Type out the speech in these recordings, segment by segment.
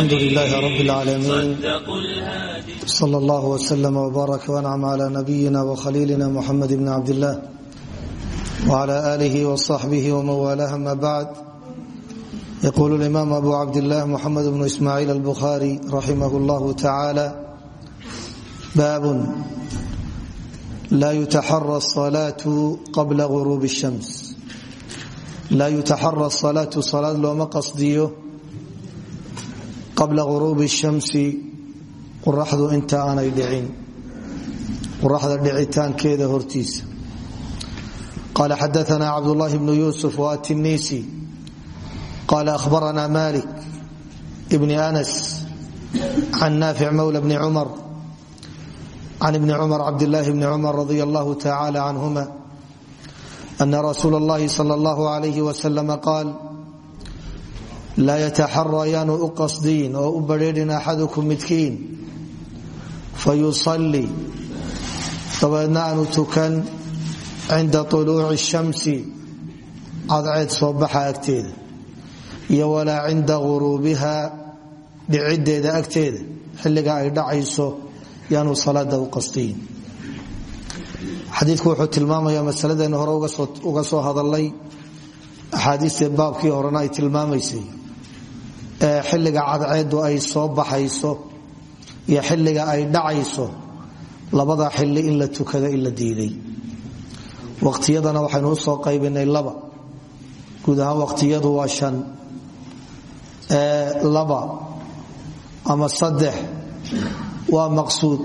الحمد لله رب العالمين صلى الله وسلم وبارك وانعم على نبينا وخليلنا محمد بن عبد الله وعلى آله وصحبه ومن والاه ما بعد يقول الإمام أبو عبد الله محمد بن إسماعيل البخاري رحمه الله تعالى باب لا يتحرى الصلاة قبل غروب الشمس لا يتحرى الصلاة صلاة looma qasdiyo qabla guruubi shamsi qoraxdu inta aanay dhicin. Qoraxda dhicitaankeeda hortiisa. Qala xadaana cabdulahi bnu yusuf watinisi qala ahbarana malik bni anas can naafic mawla bni cumar can ibni cumar cabdilaahi bni cumar radi allahu tacala canhuma ana rasuula اllahi sal اllahu alayh waslm qaal laa yataxara yaanu u qasdiin oo u badrheedhin axadukum midkiin. Fayusalli dabeedna aanu tukan cinda uluuci shamsi. Cadceed soo baxa agteeda iyo walaa cinda guruubiha dhiciddeeda agteeda xilliga ay dhacayso yaanu salaada u qasdiyin xadiidku wuxuu tilmaamayaa masaladeennu hore uga soo hadalnay axaadiistee baabkii horena ay tilmaamaysay xilliga cadceedu ay soo baxayso iyo xilliga ay dhacayso labada xilli in la tukado in la diiday waqtiyadana waxaynu u soo qaybinay laba. Guud ahaan waqtiyadu waa shan laba ama saddex waa maqsuud.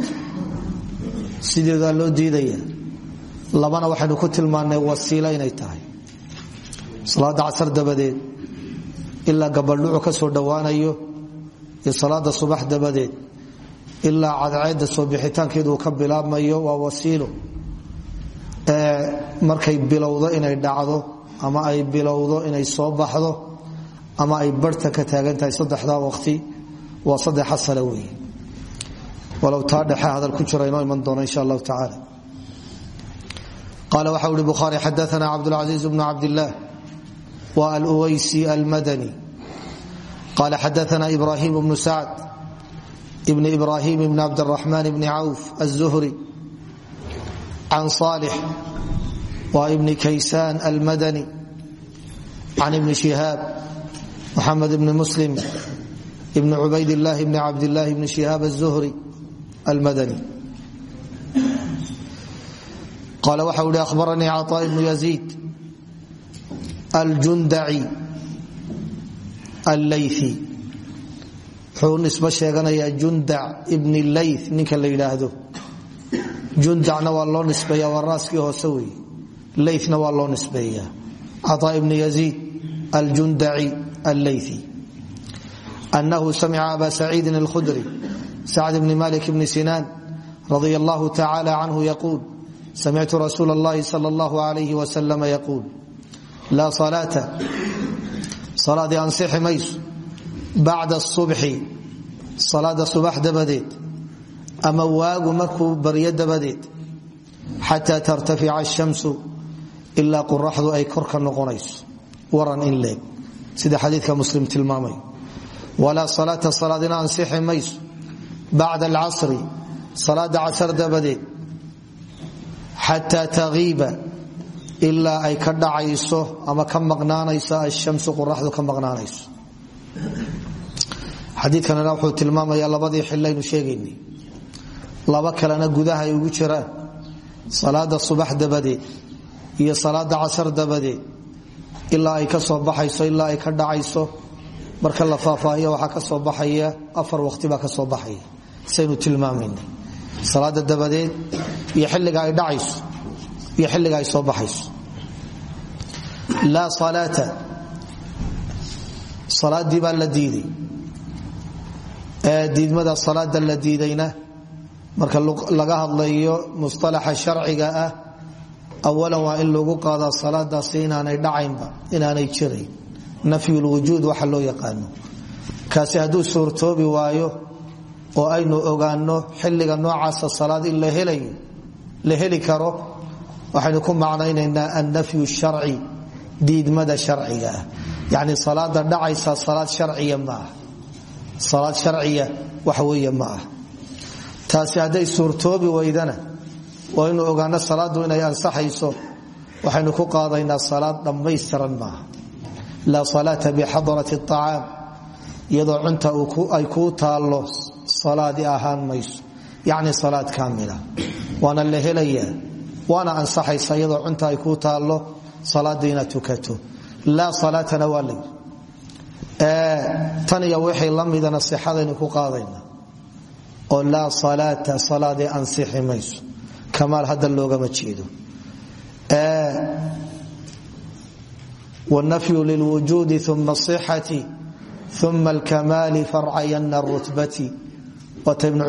Sideedaa loo diidaya labana waxaynu ku tilmaannay wasiilo inay tahay. Salaada casar dabadeed ilaa gabaldhucu ka soo dhowaanayo iyo salaada subax dabadeed ilaa cadceedda soo ka bilaabmayo waa wasiilo. Markay bilowdo inay dhacdo ama ay bilowdo inay soo baxdo ama ay barhta ka taagan tahay saddexdaa waqti waa saddex asala weeye. Taa dhexe hadal ku jira iman doono insha allahu tacaala. Qaala waxa uhi bukhaari xadaana cabdulcasiiz bnu cabdillaah wa aluwaysi almadani qala xadaana ibrahim bnu sacd ibn ibrahim bn cabdiraxmaan bni cawf aلzuhri can صaalix wa ibni kaysaan almadani can ibni shihaab muxamed bni muslim ibn cubayd اllahi bni cabdillahi bni shihaab aلzuhri almadani qala waxa uhi ahbaranii caطaa ibnu yaziid aljundaci allayi wuxuu nisba sheeganayaa jundac ibn lay ninka la yidhaahdo. Jundacna waa loo nisbeeya waa hoose wey layna waa loo nisbeeya caaa ibn yaziid aljundaci allayi anahu samica aba saciidin alkhudri sacd bni malik bni sinaan radia allahu tacaala canhu yaquul. Samictu rasuula اllahi sal اllahu alayh waslama laa salaata salaadii ansixi mayso bacda subxi. Salaada subax dabadeed. Ama waagu markuu baryo dabadeed. Xataa tartafica ashamsu ilaa qoraxdu ay korka noqonayso. Waran in leeg. Sida xadiidka muslim tilmaamay. Walaa salaata salaadina ansixi mayso bacda alcasri. Salaada casar dabadeed. Xataa tagiiba ilaa ay ka dhacayso ama ka maqnaanayso ashamsu qoraxdu ka maqnaanayso. Xadiikanana wuxuu tilmaamayaa labadii xilaynu sheegaynay laba kalena gudaha ay ugu jiraan. Salaada subax dabadeed iyo salaada casar dabadeed. Ilaa ay ka soo baxayso ilaa ay ka dhacayso. Marka la faahfaahiya waxaa ka soo baxaya afar waqti baa ka soo baxaya. Saynu tilmaamayna salaada dabadeed iyo xilliga ay dhacayso iyo xilliga ay soo baxayso. Laa salaata. Salaadii baa la diidmada salaada la marka laga hadlayo musalaxa sharciga ah awalan waa in lagu qaadaa salaadaasi inaanay dhacaynba inaanay jirayn. Nafyu lwujuud waxa loo yaqaano. Kaasi hadduu suurtoobi waayo oo aynu ogaano xilliga noocaasa salaad in la heli karo waxaynu ku macnaynaynaa annafyu sharci diidmada sharciga ah. Yacni salaada dhacaysa salaad sharciya ma ah salaad sharciya wax weeye ma ah taasi hadday suurtoobi weydana waa inu ogaano salaaddu inay ansaxayso waxaynu ku qaadaynaa salaad dhammaystiran maaha laa salaata bixadarati acaam iyadoo cunta ay kuu taallo salaadi ahaan mayso. Yacni salaad kaamila waana la helayaa waana ansaxaysa iyadoo cunta ay kuu taallo salaada inaad tukato. Laa salaatana waa lay. Tan iyo wixii la midana sixadaynu ku qaadayna. Oo laa salaata salaadii ansixi mayso. Kamaal hadda loogama jeedo. Wanafyu lilwujuudi uma asixati uma alkamaali farcayana rutbati. Waata ibnu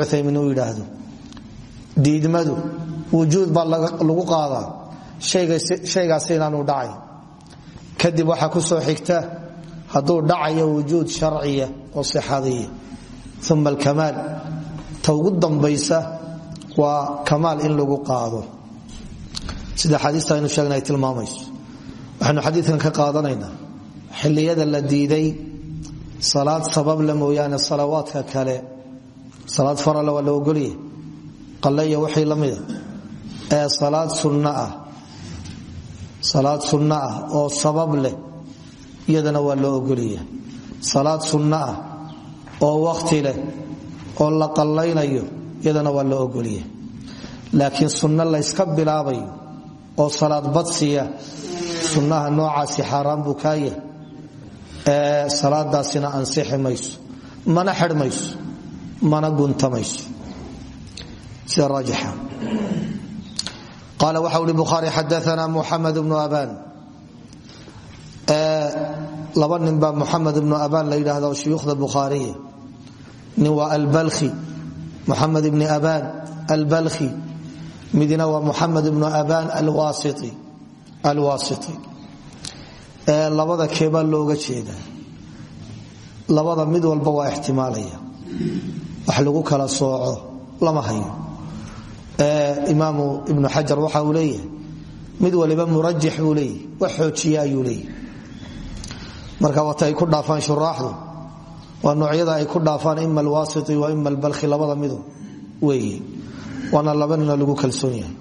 wujuud baa lagu qaadaa shaygaasi inaanu dhacay. Kadib waxaa ku soo xigta hadduu dhacayo wujuud sharciya oo sixadiya. Uma alkamaal. Ta ugu dambaysa waa kamaal in lagu qaado. Sida xadiista aynu sheegna ay tilmaamayso waxaynu ka qaadanaynaa. Xilliyada la diiday salaad sabable mooyaane salawaadka kale. Salaad farale waa la ogolya qaleya wixii la ee ah. Salaad sunno ah oo sabab leh iyadana waa loo ogolya salaad sunno ah oo wakhti leh oo la qallaynayo iyadana waa loo ogolya laakiin sunno layska bilaabayo oo salaad badsiya sunnaha noocaasi xaaraan buu kaa yahay. Ee salaadaasina ansixi mayso mana xidhmayso mana guntamayso sida raajixa qaala waxa uhi bukhaari xadaana muxamed bnu aban. Laba nin baa muxamed ibnu aban la yidhaahda oo shuyuukhda bukhaariya nin waa albalkhi muxamed ibni aban albalkhi. Midna waa muxamed ibnu aban alwasiti labada keebaa looga jeeda. Labada mid walba waa ixtimaalaya. Wax lagu kala sooco lama hayo imaamu ibnu xajar waxa uu leeyahay. Mid waliba murajix buu leeyahy wax xoojiya ayuu leeyahy marka wata ay ku dhaafaan shuraaxdu waa noocyada ay ku dhaafaan ima alwasiti wa ima albalkhi labada midu weeye. Waana laba ninoo lagu kalsoon yahay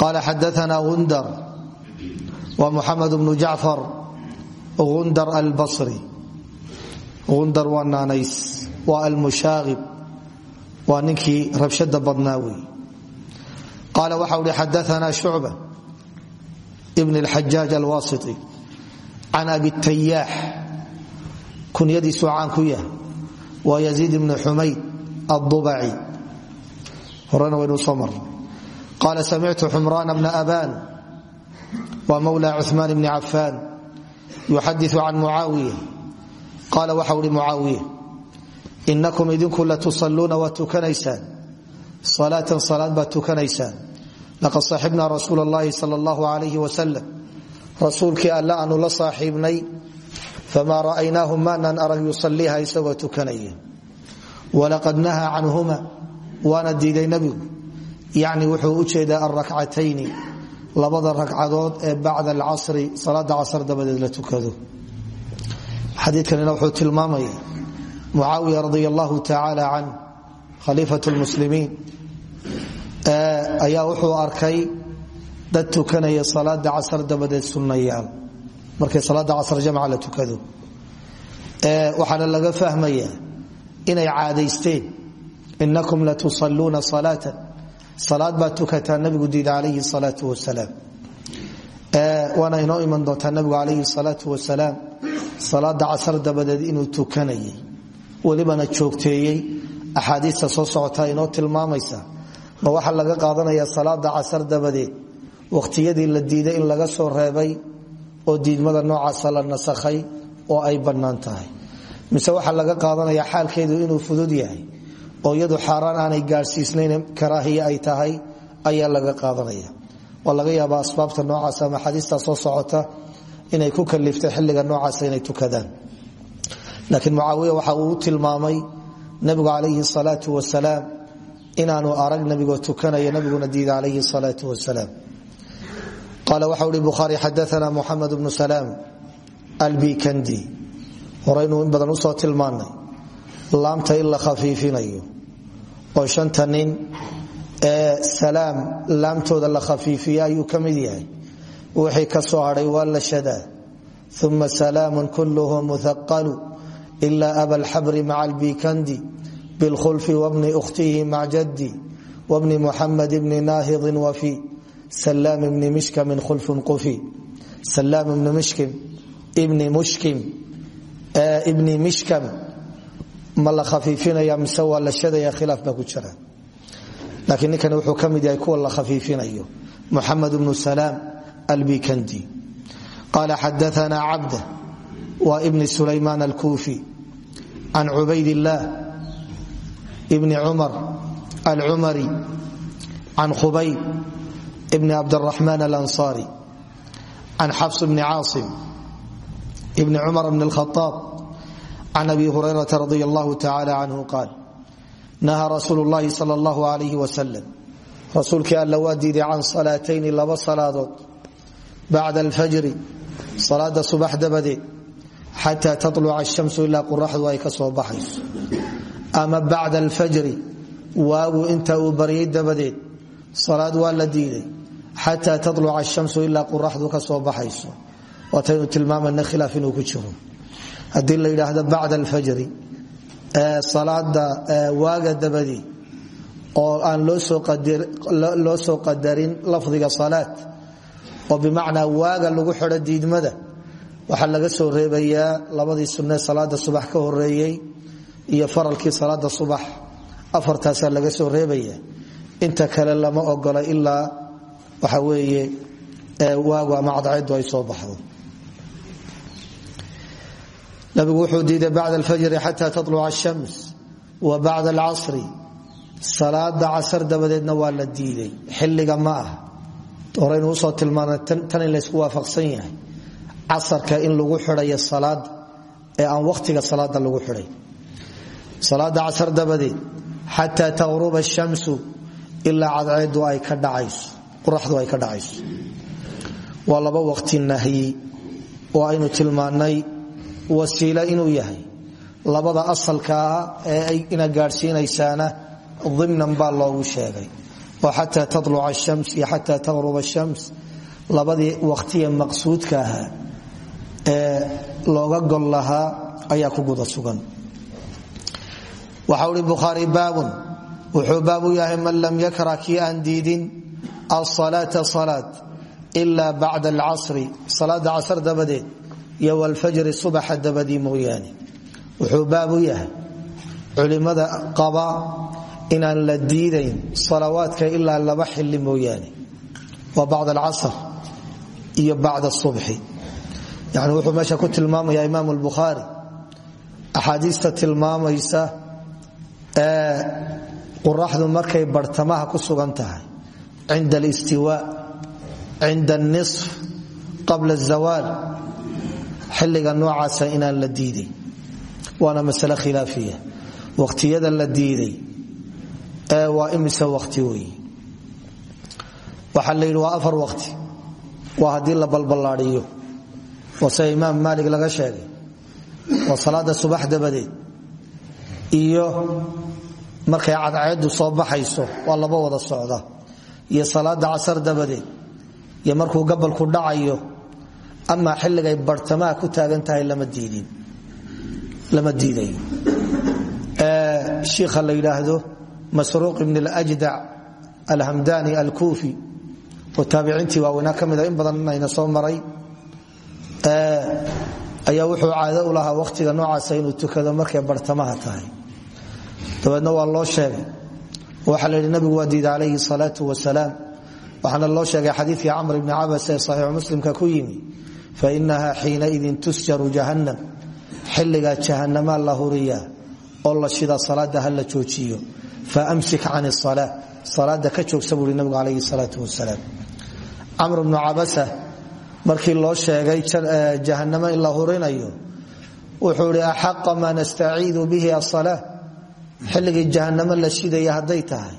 qaala xadaana gundar wa muxamed bnu jacfar gundar albasri. Gundar waa naanays waa almushaaqib waa ninkii rabshada badnaa qaala waxa uhi xadaana shucba bn اlxajaaj alwasiti can abi tayaax kunyadiisuu caan ku yahay waa yaziid ibnu xumayd aلdubaci horena waynu soo marnay qaala samictu xumraana bna aban waa mawla cuثmaan bni cafaan yuxadiثu can mucaawiya qaala waxa uhi mucaawiya inakum idinku latusaluuna waa tukanaysaan salaatan salaad baad tukanaysaan. Laqad saaxibnaa rasuul اllahi sal اllahu alayh wasalam alla aanu la saaxiibnay famaa ra'aynaahu maanaan arag yusaliiha isagoo tukanaya. Walaqad nahaa canhuma waana diiday nebigu yacni wuxuu u jeedaa alrakcatayni labada ragcadood ee bacda alcasri salaada casr dabadeed la tukado. Xadiikanina wuxuu tilmaamaya mucaawiya radi allahu tacaala khaliifat lmuslimiin ayaa wuxuu arkay dad tukanaya salaada casr dabadeed sunnayaal. Markay salaada casr jamca la tukado. Waxaana laga fahmaya inay caadaysteen inakum latusaluuna salaatan. Salaad baad tukataa nabigu diida calayhi salaau wasalaam. Waana inoo iman doontaa nabigu calayhi salaau wasalaam salaada casr dabadeed inuu tukanayay. Welibana joogteeyey axaadiista soo socotaa inoo tilmaamaysa ma waxaa laga qaadanaya salaada casar dabadeed wakhtiyadii la diiday in laga soo reebay oo diidmada noocaasa la nasakhay oo ay bannaan mise waxaa laga qaadanaya xaalkeedu inuu fudud yahay oo iyadu xaaraan aanay gaadhsiisnayn karaahiye ay tahay ayaa laga qaadanaya. Waa laga yaabaa asbaabta noocaas ama xadiistaa soo socota inay ku kaliftay xilliga noocaasa inay tukadaan. Laakiin mucaawiya waxa uu tilmaamay nabigu calayhi salaau wasalaam inaanu arag nabigoo tukanaya nabiguna diida calayhi salaau wasalaam qaala waxa uhi bukhaari xadaana muxamed bnu salaam albikandi. Horeynuu in badan u soo tilmaanay laamta in la khafiifinayo oo shanta ee salaam laamtooda la khafiifiya ayuu ka yahay. Wixii ka soo hadhay waa la shadaa. Uma salaamu kulluhu muhaqalu ila aba lxabri maca albikandi bilkhulfi wabni ukhtihi mac jaddi wbni muxamed bni naahidin wafi salaam ibni mishkamin khulfun qufi salaam ibni mishkim ibni mushkim ibni mishkam ma la khafiifinaya mise waa la shadaya khilaaf baa ku jira laakiin ninkani wuxuu ka mid yahay kuwa la khafiifinayo muxamed bnu salaam albikandi qala xadaana cabda wa ibni sulaymaan alkuufi can cubayd illaah bni cumar alcumari can khubayb bni cabdaraxmaan alansaari can xafs bni caasim bni cumar bni alkhaaab can abi hurayrata radi allahu tacala canhu qaal nahaa rasuulu llahi sal allahu alayh wasalam rasuulkii alla waa diiday can salaatayni laba salaadood bacda alfajri salaada subax dabadeed xataa taluca ashamsu ilaa qoraxdu ay ka soo baxayso. Ama bacda alfajri waagu inta uu baryay dabadeed salaad waa la diiday xataa taluca ashamsu ilaa qoraxdu ka soo baxayso. Waataynu tilmaamana khilaaf inuu ku jiro. Haddii la yidhaahdo bacda alfajri salaada waaga dabadii oo aan loo soo qadarin lafdiga salaad oo bimacnaa waaga lagu xidho waxaa laga soo reebayaa labadii sunne salaada subax ka horeeyey iyo faralkii salaada subax. Afartaasaa laga soo reebaya. Inta kale lama ogola ilaa waxa weeye waagu ama cadceedu ay soo baxdo. Nabigu wuxuu diiday bacda alfajri xata taluca ashams wa bacda alcasri. Salaada casar dabadeedna waa la diiday xilliga ma ah horaynu u soo tilmaana tan in laysku waafaqsan yahay casarka in lagu xidhayo salaada ee aan wakhtiga salaada lagu xidhay. Salaada casar dabadeed xataa taqruba ashamsu ilaa cadceedu ay ka dhacayso qoraxdu ay ka dhacayso. Waa laba waqti nahyi oo aynu tilmaannay wasiilo inuu yahay. Labada asalkaa ee ina gaadhsiinaysaana dimnan baa loogu sheegay. Oo xataa taluca ashams iyo xataa taqruba ashams labadii waqtiye maqsuudka ahaa ee looga gol lahaa ayaa ku guda sugan. Waxa ui bukhaari baabun. Wuxuu baab yahay man lam yakra kii aan diidin asalaata salaad ila bacda alcasri. Salaada casr dabadeed iyo wlfajri subaxa dabadii mooyaane. Wuxuu baab yahay culimada qaba inaan la diidayn salawaadka ilaa laba xili mooyaane. Waa bacd alcasr iyo bacd subxi yani wuxuu meesha ku tilmaamaya imaam lbukhaari axaadiista tilmaamaysa ee quraxdu markay bartamaha ku sugan tahay. Cinda alistiwa cinda alnisf qabla azawaal xilliga noocaasa inaan la diiday waana masale khilaafiya. Waqtiyada la diiday ee waa imise waqti wey waxaa la yidhi waa sida imaam maalik laga sheegay. Waa salaada subax dabadeed. Iyo markay cadceedu soo baxayso waa laba wada socda. Iyo salaada casar dabadeed. Iyo markuu gabalku dhacayo amaa xilligay bartamaha ku taagan tahay lama diidayo. Shiikha la yidhaahdo masruuq ibn اljdac alhamdani alkuufi oo taabiciintii waaweynaa ka mida in badan inayna soo maray ayaa wuxuu caado u lahaa wakhtiga noocaasa inuu tukado markay bartamaha tahay. Dabeedna waa loo sheegay. Waxaa la yidhi nabigu waa diida calayhi salaau wasalaam waxaana loo sheegay xadiikii camr ibni cabas ee saxiixu muslimka ku yimi fainaha xiinaidin tusjaru jahannam. Xilligaa jahanamaa la huriyaa oo la shida salaada ha la joojiyo. Faamsik can isala salaada ka joogsa buui nabigu calayhi salaau wasalaam camr bnu cabasa markii loo sheegay jahanamo in la hurinayo wuxuu ihi axaqa maa nastaciidu bihi asala xilligii jahanamo la shidaya hadday tahay.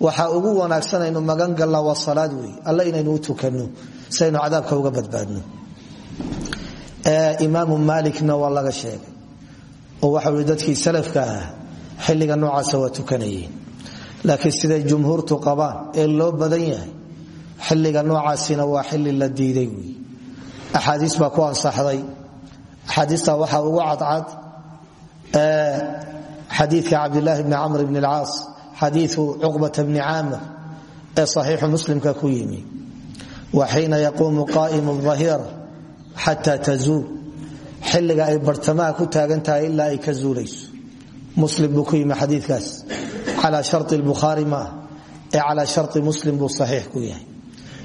Waxaa ugu wanaagsan aynu magan galnaa waa salaad wey alla inaynu u tukanno si cadaabka uga badbaadno. Imaamu maalikna waa laga sheegay. Oo waxa ui dadkii salafka ah xilliga noocaasa waa tukanayeen. Laakiin siday jumhuurtu qabaan ee loo badan xilliga noocaasina waa xilli la diiday wey axaadiis baa ku ansaxday. Axaadiista waxaa ugu cadcad xadiika cabdilaahi bni camr bni alcaas xadiiu cuqbata bni caamir ee saxiixu muslimka ku yimi. Wa xiina yaquumu qaa'imu ahira xata tazuul. Xilliga ay bartamaha ku taagan tahay ay ka zuulayso. Muslim buu ku yimi xadiikaas calaa shari bukhaari maah ee calaa shari muslim buu saxiix ku yahay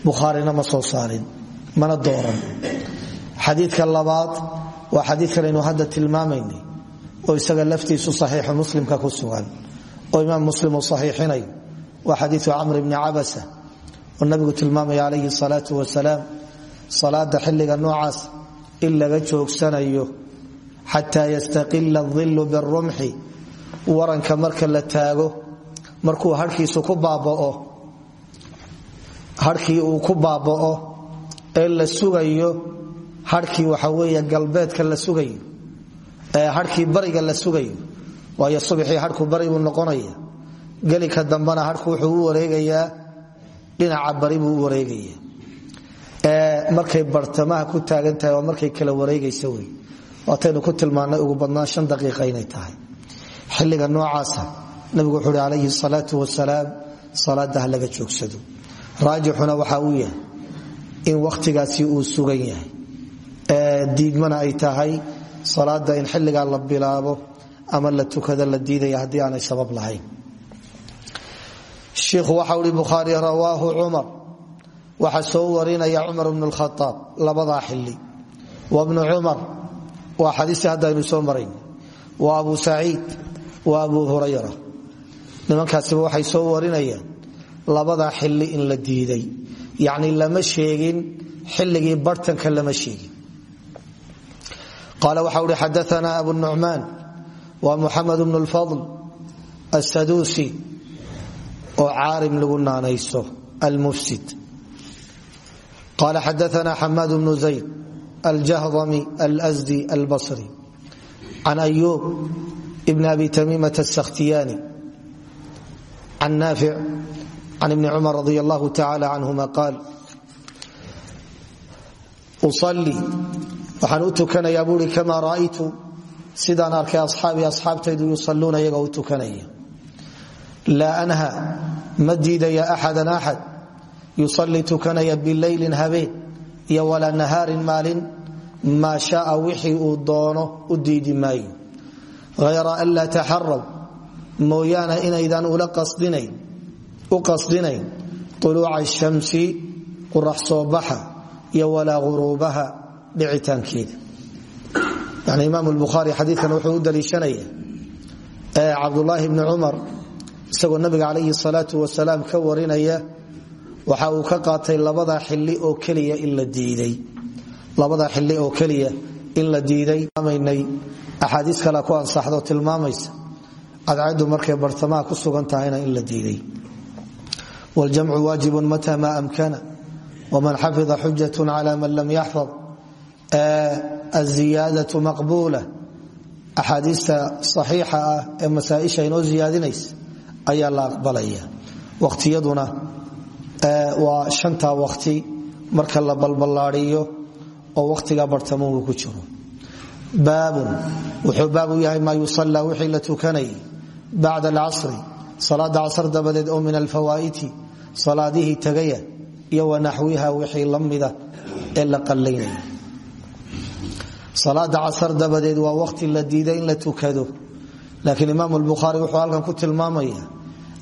bukhaarina ma soo saarin mana dooran. Xadiidka labaad waa xadiidkan aynu hadda tilmaamaynay oo isaga laftiisu saxiixu muslimka ku sugan oo imaam muslim uu saxiixinayo. Waa xadiiu camr bni cabasa oo nabigu tilmaamaya calayhi salaau wasalaam salaada xilliga noocaas in laga joogsanayo xataa yastaqila adilu birumxi waranka marka la taago markuu harkiisu ku baabao harkii uu ku baaba'o ee la sugayo harkii waxa weeye galbeedka la sugayo ee harkii bariga la sugayo. Waayo subaxii harku bari buu noqonaya gelika dambena harku wuxuu wareegayaa dhinaca bari buu u wareegaya markay bartamaha ku taagan tahay markay kala wareegaysa wey waataynu ku tilmaanay ugu badnaan shan daqiiqa inay tahay. Xilliga noocaasa nabigu wuxuu uhi calayhi salaatu wasalaam laga joogsado raajixuna waxa uu yahay in wakhtigaasi uu sugan yahay. Diidmana ay tahay salaada in xilligaa la bilaabo ama la tukada la diidaya haddii aanay sabab lahayn. Shiikhu waxa uhi bukhaari rawaahu cumar. Waxaa soo warinaya cumar bnu lkhaaab labadaa xili wa bnu cumar waa xadiistii haddaynu soo marayn. Wa abu saciid wa abu hurayra. Nimankaasiba waxay soo warinayaan labadaa xili in la diiday. Yacni lama sheegin xilligii bartanka lama sheegin. Qaala waxa uhi xadaana abu nucmaan wa muxamed bnu lfadl asaduusi oo caarim lagu naanayso almufsid. Qala xadaana xamaad bnu zayd aljahdami alsdi albasri can ayub bn abi tamiimat asakhtiyaani can naafic can ibni cumar radi allahu tacala canhuma qaal usalii waxaan u tukanayaa buui kama ra'aytu sidaan arkay asxaabii asxaabtaydu yusaluuna iyagoo u tukanaya laa anha ma diidaya axadan axad yusalii tukanaya bileylin habeen iyo walaa nahaarin maalin maa shaaa wixii uu doono u diidi maayo hayra an laa taxaraw mooyaane inaydan u qasdinayn uluuca shamsi qurax soo baxa iyo walaa uruubaha dhicitaankeeda. Yani imaam bukhaari xadiikan wuxuu u daliishanaya cabdulaahi bni cumar isagoo nabiga calayhi salaau wasalaam ka warinaya waxa uu ka qaatay labada xili oo keliya in la diiday. Labada xili oo keliya in la diiday. Maynay axaadiis kale ku ansaxdo tilmaamaysa cadcadu markay bartamaha ku sugan in la diiday wاljamcu waajibu mata ma amkana wman xafida xujat cla man lam yaxfad aziyaadau maqbuula axaadiista saxiixa ah ee masaaisha inoo ziyaadinaysa ayaa la aqbalaya waqtiyaduna waa shantaa waqti marka la balballaadiyo oo waqtiga bartamuhu ku jiro baabun wuxuu baab u yahay maa yusallaa wixii la tukanayay bacda alcasri salaada casr dabadeed oo min alfawaa'iti salaadihii tagaya iyo wanaxwiha wixii la ee la qallaynaya salaada casar dabadeed waa waqti la diiday in la tukado. Laakiin imaam albukhaari wuxuu halkan ku tilmaamaya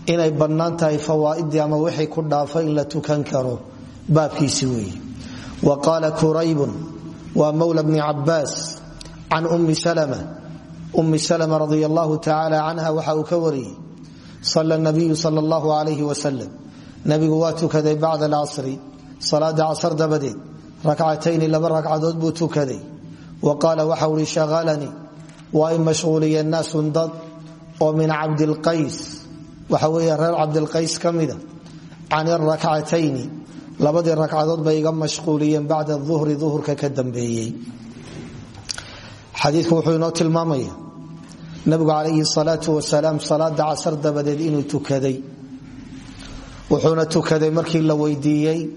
inay bannaan tahay fawaa'iddii ama wixii ku dhaafay in la tukan karo baabkiisi weeye. Wa qaala kuraybun waa mawla bni cabaas can ummi salma ummi salma radi allahu tacaala canha waxa sala nabiyu sal allahu alayhi wasalam nabigu waa tukaday bacda alcasri salaada casar dabadeed rakcatayni laba ragcadood buu tukaday wa qaala waxau hi shaqalanii waa in mashquuliya naasun dad oo min cabdilqays waxa weeye reer cabdilqays ka mida can irakcatayni labadii ragcadood bay iga mashquuliyeen bacda uhri uhurka ka dambeeyey xadiiku nabigu calayhi salaau wasalaam salaada casar dabadeed inuu tukaday. Wuxuuna tukaday markii la weydiiyey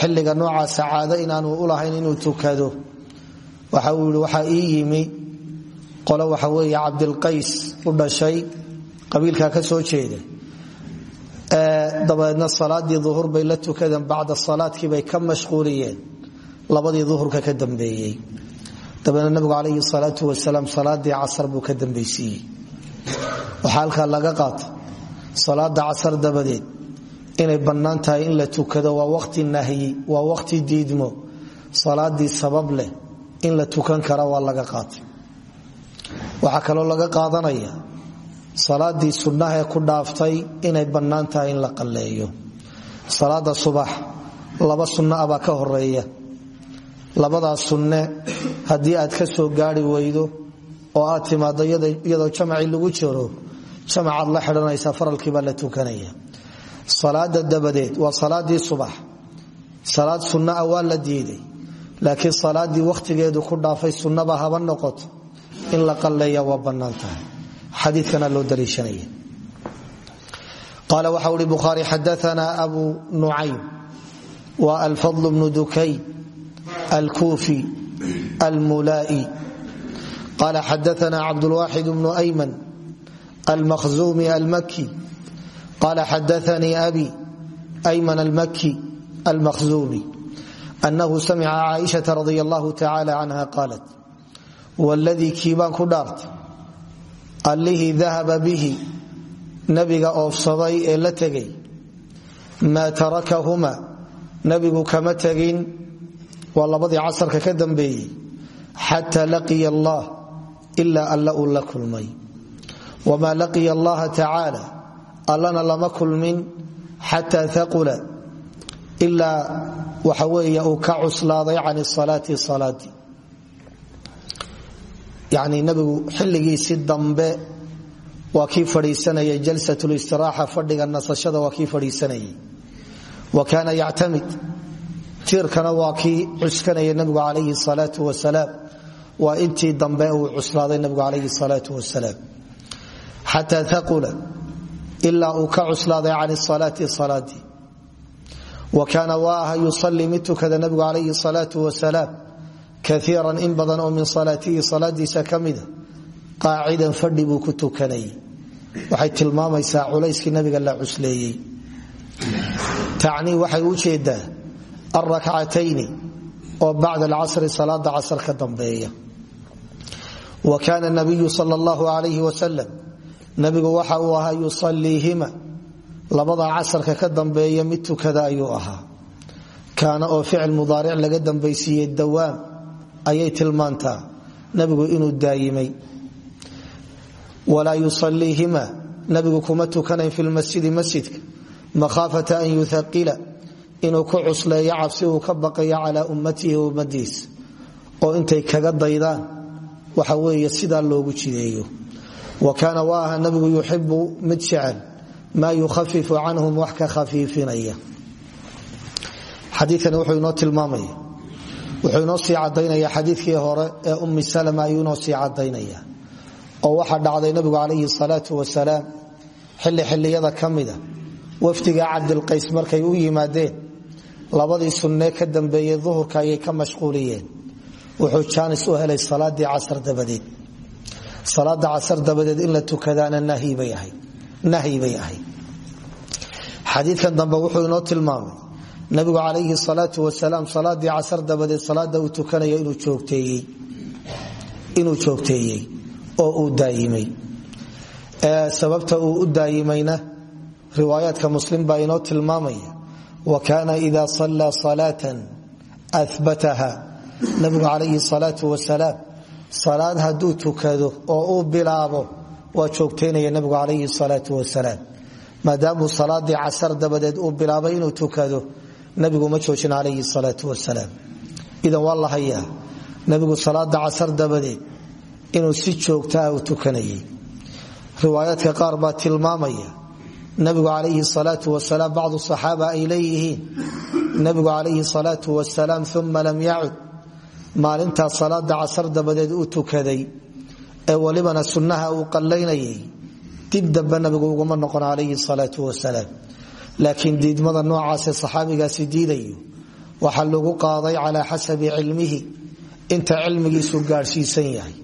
xilliga noocaasa caado inaanu ulahayn inuu tukado. Waxa uu yii ii yimi. Qolo waxa weeye cabdilqays u dhashay qabiilka ka soo jeeda. Dabadeedna salaadii uhr bay la tukadeen bacda salaadkiibay ka mashquuliyeen. Labadii uhurka ka dambeeyey dabeedna nabigu calayhi salaau wasalaam salaadii casar buu ka dambaysiiyey waxaa laga qaata salaada casar dabadeed inay bannaan tahay in la tukado waa waqti nahyi waa waqti diidmo. Salaadii sabab leh in la tukan kara waa laga qaatay. Waxaa kaloo laga qaadanaya salaadii sunnaha ee ku dhaaftay inay bannaan tahay in la qalleeyo. Salaada subax laba sunno abaa ka horreeya labadaas sunne haddii aad ka soo gaari weydo oo aad timaado iyadoo jamacii lagu jiro jamacaad la xidhanaysa faralkiibaa la tukanaya. Salaada dabadeed waa salaadii subax. Salaad sunna ah waa la diiday. Laakiin salaadii wakhtigeedu ku dhaafay sunnaba haba noqoto. In la qalleeya waa bannaan tahay. Loo daliishanaya. Qaala waxa uhi bukhaari xadaana abu nucaym wa alfadl bnu dukay alkuufi almulaa'i qaala xadaana cabdulwaaxid bnu ayman almakhzumi almaki qaala xadaanii abi ayman almaki almakhzumi anahu samica caaishaa radi allahu tacala canha qaalat wladii kiibaan ku dhaartay allihii dahaba bihi nabiga oofsaday ee la tegay maa tarakahuma nabigu kama tegin waa labadii casarka ka dambeeyey xataa laqiya allah ilaa alla uu la kulmay. Laqiya allaha tacaala allana lama kulmin xataa thaqula ilaa waxa weeye uu ka cuslaaday can salaati salaadii yani nabigu xilligiisi dambe waa kii fadhiisanayay jalsatlistiraaxa fadhiga nasashada waa kii wa kaana yactamid tiirkana waa kii cuskanaya nabigu calayhi salaau wasalaam. Waa intii dambe uu cuslaaday nabigu calayhi salaau wasalaam. Xataa thaqula ilaa uu ka cuslaaday can salaati salaadii. Wa kaana waa aha yusalii mid tukada nabigu calayhi salaau wasalaam. Kaiiran in badan oo min salaatihi salaadiisa ka mida qaacidan fadhi waxay tilmaamaysaa culayskii nabiga la cusleeyey tacnii waxay u jeedaa alrakcatayni oo bacda alcasri salaada casar ka dambeeya wa kaana nabiyu sal allahu alayhi wasalam nabigu waxa uu ahaa yusaliihima labada casarka ka dambeeya mid tukada ayuu ahaa kaana oo ficil mudaaric laga dambaysiiyey dawaam ayay tilmaantaa nabigu inuu daayimay walaa yusaliihima nabigu kuma tukanayn fi lmasjidi inuu ku cusleeyo cabsi uu ka baqayo calaa ummatihi ummadiisa oo intay kaga daydaan waxa weeye sidaa loogu jideeyo. Wa kaana aha nabigu yuxibu mid jecel maa yukhafifu canhum wax ka khafiifinaya. Xadiikani wuxuu inoo tilmaamaya wuxuu inoo sii cadaynaya xadiikii hore ee ummi salma ayuu inoo sii cadaynaya oo waxaa dhacday nabigu calayhi salaau wasalaam xilli xilliyada ka mida wafdiga cabdilqays markay u yimaadeen labadii sunnee ka dambeeyey duhurka ayay ka mashquuliyeen. Wuxuu jaanis u helay salaadii casar dabadeed. Salaada casar dabadeed in la tukadaana nahyi bay ahayd xadiikan dambe wuxuu inoo tilmaamay nabigu calayhi salaau wasalaam salaadii casar dabadeed salaada uu tukanayo inuu joogteeyey oo uu daayimay. Sababta uu u daayimayna riwaayaadka muslim baa inoo tilmaamaya wa kaana ida sallaa salaatan abataha nabigu calayhi salaau wasalaam salaad hadduu tukado oo uu bilaabo waa joogtaynaya nabigu calayhi salaau wasalaam maadaamuu salaadii casar dabadeed uu bilaabay inuu tukado nabigu ma joojin calayhi salaau wasalaam idan waa la hayaa. Nabigu salaada casar dabadeed inuu si joogtaa tilmaamaya nabigu calayhi salaau wasalaam bacdu saxaaba ay leeyihiin. Nabigu calayhi salaau wasalaam uma lam yacud. Maalintaa salaada casar dabadeed uu tukaday ee walibana sunnaha uu qallaynayay. Dib dambe nabigu uguma noqon calayhi salaau wasalaam laakiin diidmada noocaasee saxaabigaasi diidayo waxaa lagu qaaday calaa xasabi cilmihi. Inta cilmigiisu gaadhsiisan yahay.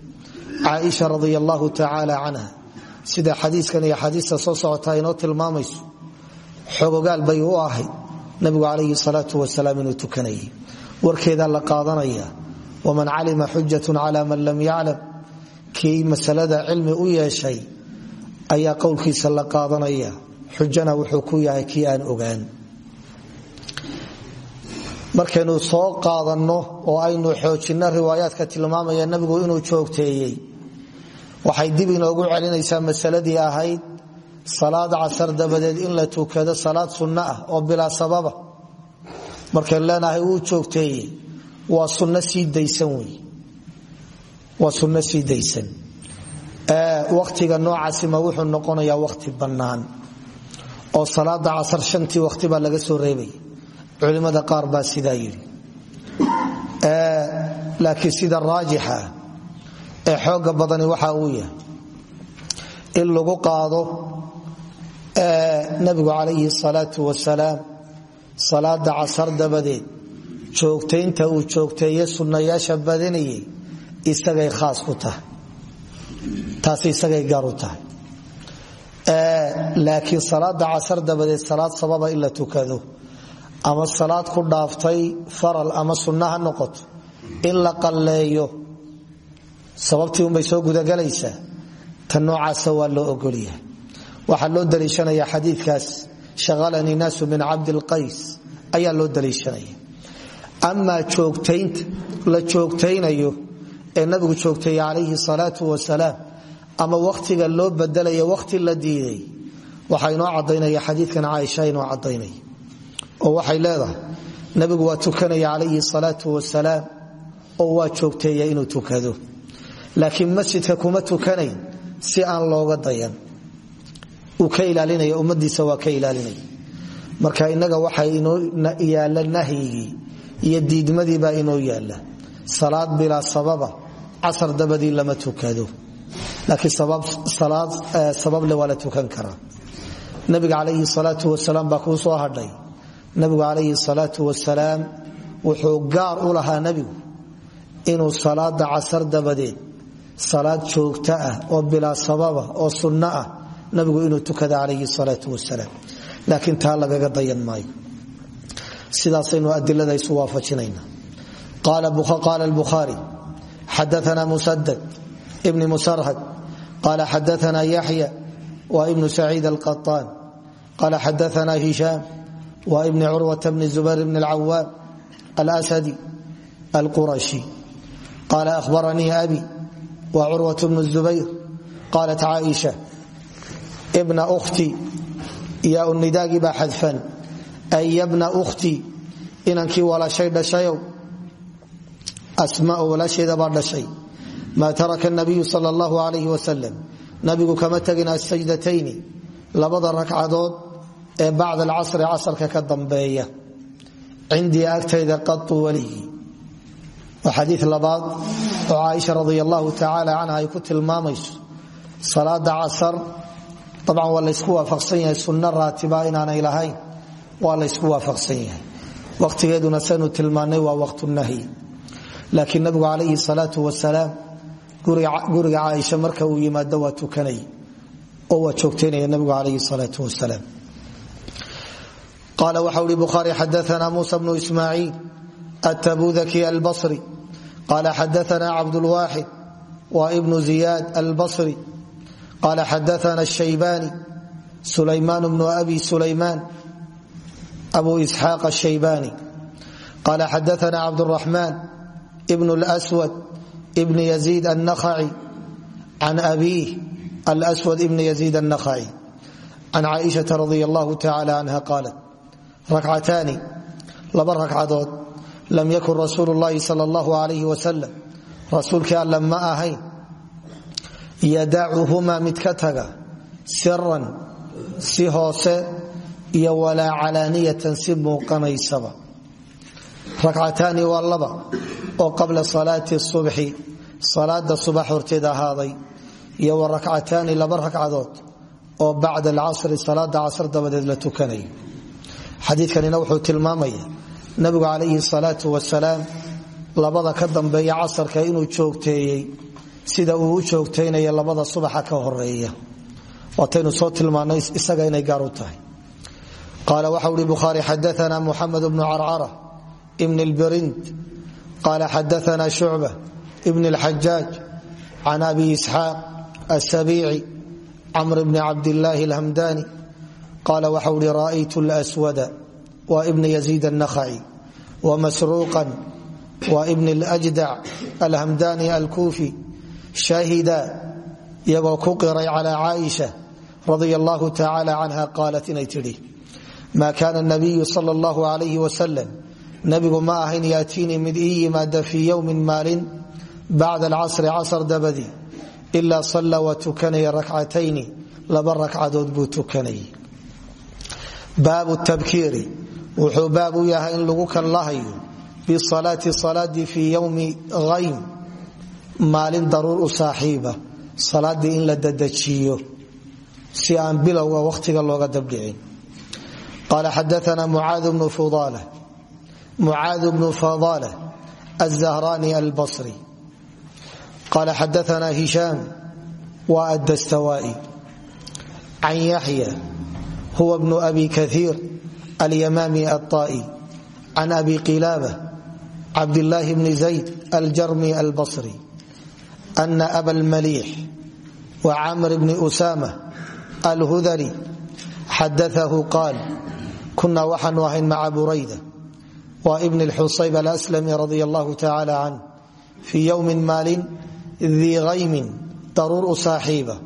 Caaisha radia allahu tacaala sida xadiiskan iyo xadiista soo socotaa inoo tilmaamayso xogogaal bay u ahayd. Nabigu calayhi salaau wasalaam inuu tukanayay. Warkeedaa la qaadanaya waman calima xujatun cala man lam yaclam. Kii masalada cilmi u yeeshay ayaa qowlkiisa la qaadanaya xujana wuxuu ku yahay kii aan ogaan. Markaynu soo qaadanno oo aynu xoojinno riwaayaadka tilmaamaya nabigu inuu joogteeyey waxay dib inoogu celinaysaa masaladii ahayd salaad casar dabadeed in la tukado salaad sunno ah oo bilaa sababa. Markayn leenahay uu joogteeye waa sunno sii daysan wey. Waa sunno sii daysan. Wakhtiga noocaasima wuxuu noqonayaa wakhti bannaan oo salaada casar shantii wakhti baa laga soo reebaya culimmada qaar baa sidaa yidhi. Laakiin sida raajixa ee xooga badani waxa uu yahay. In lagu qaado nabigu calayhi salaatu wasalaam salaada casar dabadeed joogtaynta uu joogteeye sunnayaasha badanayay isagay khaas ku tahay. Taasi isagay gaar u tahay. Laakiin salaada casar dabadeed salaad sababa in la ama salaad ku dhaaftay faral ama sunna ha noqoto in la qalleeyo sababtii unbay soo gudagelaysaa tan noocaasa waa loo ogolyahay. Waxaa loo daliishanaya xadiikaas shaqalanii naasu min cabdilqays ayaa loo daliishanaya. Amaa joogtaynta la joogtaynayo ee nabigu joogtay calayhi salaau wasalaam ama wakhtiga loo badelayo wakhti la diiday waxaa inoo cadaynaya xadiikan caaisha inoo cadaynaya oo waxay leedahay nabigu waa tukanaya calayhi salaau wasalaam oo waa joogteeya inuu tukado laakiin masjidka kuma tukanayn si aan looga dayan. Uu ka ilaalinaya ummadiisa waa ka ilaalinaya marka inaga waxa inoo yaalla nahyigii iyo diidmadiibaa inoo yaalla salaad bilaa sababa casar dabadii lama tukado. Laakiin sabable waa la tukan karaa. Nabiga calayhi salaau wasalaam baa kuu soo hadhay. Nabigu calayhi salaau wasalaam wuxuu gaar u lahaa nebigu inuu salaada casar dabadeed salaad joogto ah oo bilaa sababa oo sunno ah nabigu inuu tukada calayhi salaau wasalaam laakiin taa lagaga dayan maayo. Sidaasaynu adilada isu waafajinayna. Qaala bukhaari xadaana musadad ibni musarhad. Qaala xadaana yaxya wa ibnu saciid alqaطaan qaala xadaana hishaam wa ibni curwata bni zubayr bni alcawaam alasadi alqurashi qaala ahbaranii abi wa curwat bnu zubayr. Qaalat caaisha bna khti yaa unidaagii baa xadfan. Ay yabna ukhti inankii walaashay dhashayow asmao walaasheedabaa dhashay. Maa taraka nabiyu sal allahu alayh wasalam nabigu kama tegin asajdatayni labada ragcadood ee bacda alcasri casarka ka dambeeya. Cindii agtayda qau weligii waa oo caaisha radi allahu ay ku tilmaamayso. Salaada casar dabcan waa laysku waafaqsan yahay sunno raatiba inaanay lahayn waa laysku waafaqsan yahay. Wakhtigeeduna saynu tilmaannay waa waqtu nahyi. Laakiin nabigu calayhi salaau wasalaam guriga caaisha marka uu yimaado waa tukanay oo waa joogtaynaya nabigu calayhi salaau wasalaam qaala waxau hi bukhaari xadaana muusa bnu ismaaciil atabudaki albasri qaala xadaana cabdulwaaxid wa ibnu ziyaad albasri qala xadaana shaybani sulaymaan bnu abi sulaymaan abu isxaaq ashaybani qala xadaana cabduraxmaan bn lswad bn yaziid annakhaci can abiih alswad ibn yaziid annakhaci can caaishaa radi allahu tacala canha qaalat rakcataani laba ragcadood lam yakun rasuulu llahi sal allahu alayh wasalam rasuulkii alla ma ahayn. Yadacuhumaa mid ka taga. Siran si hoose iyo walaa calaaniyatan si muuqanaysaba rakcataani waa laba oo qabla salaati subxi salaada subax horteed ahaaday iyo wa rakcataani laba ragcadood oo bacda alcasri salaada casr dabadeed nabigu calayhi salaatu wasalaam labada ka dambeeya casarka inuu joogteeyey sida uu u joogtaynaya labada subaxa ka horreeya waataynu soo tilmaanay isaga inay gaar u tahay. Qaala waxa uri bukhaari xadaana muxamed bnu carcara ibn lbirind qaala xadaana shucba ibn اlxajaaj can abi isxaaq asabiici camr bni cabdillaahi alhamdani qaala waxa uri ra'aytu lswada wa ibna yaziid الnakhaci wamasruuqan wa ibn اljdac alhamdani alkuufi shahida iyagoo ku qiray calى caaisha radia allahu tacaala canha qaalat inay tidhi maa kaana nabiyu sal اllahu alayh wasalam nabigu ma ahayn yaatiinii mid ii yimaada fii yowmin maalin bacda alcasri casr dabadi ilaa salla waa tukanaya rakcatayni laba rakcadood buu tukanayay baabu tabkiiri wuxuu baab u yahay in lagu kallahayo bisalaati salaadii fii yowmi haym maalin daruur u saaxiiba salaadii in la dadajiyo si aan bilowga wakhtiga looga dabdhicin. Qaala xadaana mucaad bnu fadaal azahraani albasri. Qaala xadaana hishaam waa addastawaai can yaxya huwa bnu abi kaiir alyamami aai can abi qilaab cabdlaahi bni zayd aljarmi albasri ana abalmaliix wa camr bni usama alhudali xadaahu qaal kuna waxaanu ahayn maca burayda waa ibn xusayb alslami radi allahu tacaala can fii ywmin maalin dii haymin daruur u saaxiiba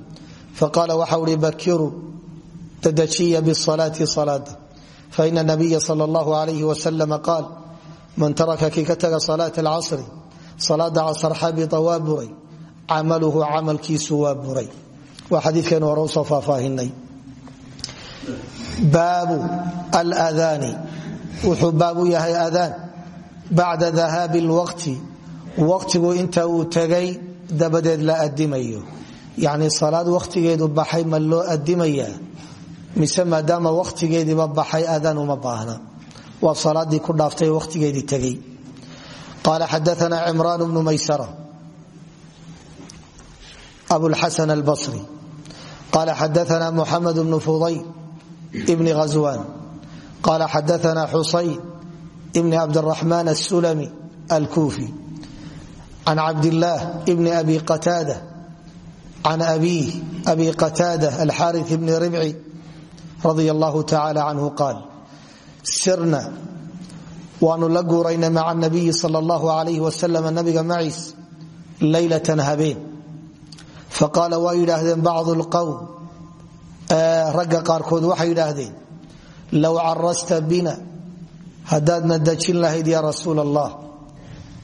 faqaala waxau hi bakiruu tadajiya bisalaati salaada faina nabiya sal allahu alayh wasalam qaal man taraka kii ka taga salaata alcasri salaada casr xabita waa buray camaluhu camalkiisu waa buray waa xadiikeenu hore u soo faahfaahinay baabu aladaani wuxuu baab u yahay adaan bacda dahaabi lwaqti waqtigu inta uu tegay dabadeed la adimayo yani salaad mise maadaama wakhtigeediiba baxay adaan uma baahna. Waa salaadii ku dhaaftay wakhtigeedii tegey. Qaala xadaana cimraan bnu maysara abulxasan albasri. Qaala xadaana muxamed bnu fudayl bni ghaswan qaala xadaana xusayn bni cabdiraxmaan asulami alkuufi. Can cabdillaah bni abi qataada can abiih abi qataada alxaari bni ribci radia allahu tacala canhu qaal sirna waanu la guuraynay maca nabiyi sal allahu alayh wasalam nabiga maciis leylatan habeen. Faqaala waa yidhaahdeen bacdu lqowm ragga qaarkood waxay yidhaahdeen low carasta bina haddaadna dajin lahayd ya rasuul allah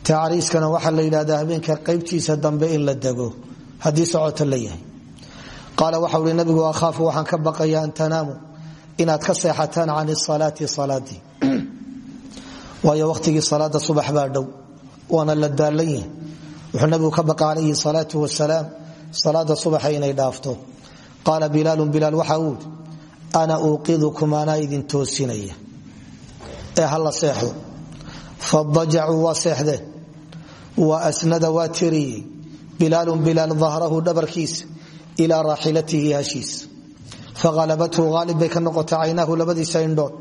tacriiskana waxaa la yidhahdaa habeenka qaybtiisa dambe in la dego haddii socoto qaala waxau hi nabigu ahaafu waxaan ka baqaya an tanaamu inaad ka seexataan can salaati salaadii waayo wakhtigii salaada subax baa dhow waana la daalan yahay. Wuxuu nabigu ka baqa calayhi salaatu wasalaam salaada subaxa inay dhaafto. Qaala bilaalu bilaal waxa uu ana uuqidukum anaa idin toosinaya. Ee hala seexdo. Fadajacuu waa wa asnada waa tiriyey. Bilaalun bilaal dahrahu ilaa raaxilatihi hashiisa faalabathu aalib bay ka noqotay caynaahu labadiisa indhood.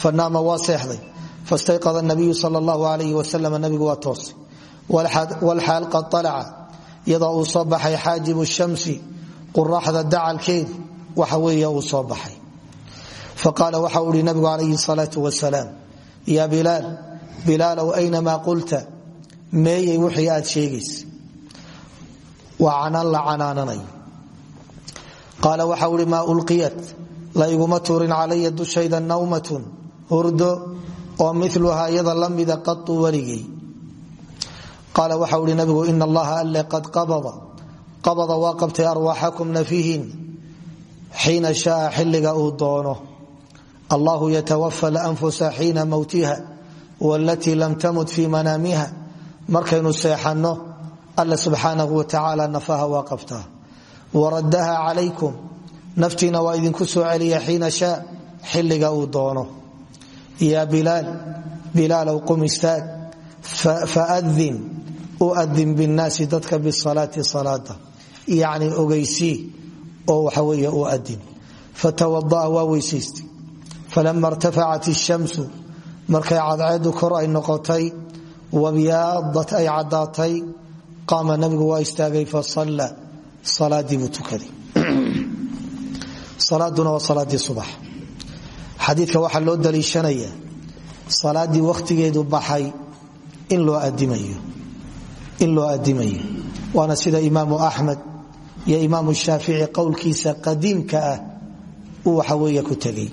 Fanaama waa seexday. Fastayqada nabiyu sal allahu alayh wasalam nabigu waa toosay. Walxaal qad alaca iyadoo uu soo baxay xaajibu shamsi quraxda dacalkeedi waxa weey uu soo baxay. Faqaala waxa uu ihi nabigu calayhi salaau wasalaam ya bilaal bilaalow aynamaa qulta? Meeyey wixii aad sheegaysa. Waa canaan la canaananayo qaala waxa uhi maa ulqiyat? La iguma tuurin calaya dushayda nawmatun hurdo oo miluhaa iyada la mida qatu weligay qaala waxa uhi nabigu ina allaha alle qad qabada. Qabada waa qabtay arwaaxakum nafihin xiina shaa xilliga uu doono. Allahu yatawafa lanfusa xiina mowtiha walatii lam tamut fii manaamiha markaynu seexanno alla subxaanahu watacaala nafaha waa qabtaa waradaha calaykum. Naftiina waa idinku soo celiya xiina shaa xilliga uu doono. Yaa bilaal bilaalow qum istaag. Faadin u adin binnaasi dadka bisalaati salaada. Yacni ogeysii oo waxa weeye u adin fatawada'a waa weysaystay falama irtafacat ishamsu markay cadceedu kor ay noqotay wabyaadat ay xadiidka waxaa loo daliishanaya salaadii wakhtigeedu baxay in loo adimayo waana sida imaamu axmed iyo imaamu shaafici qowlkiisa qadiimka ah uu waxa weeye ku tegey.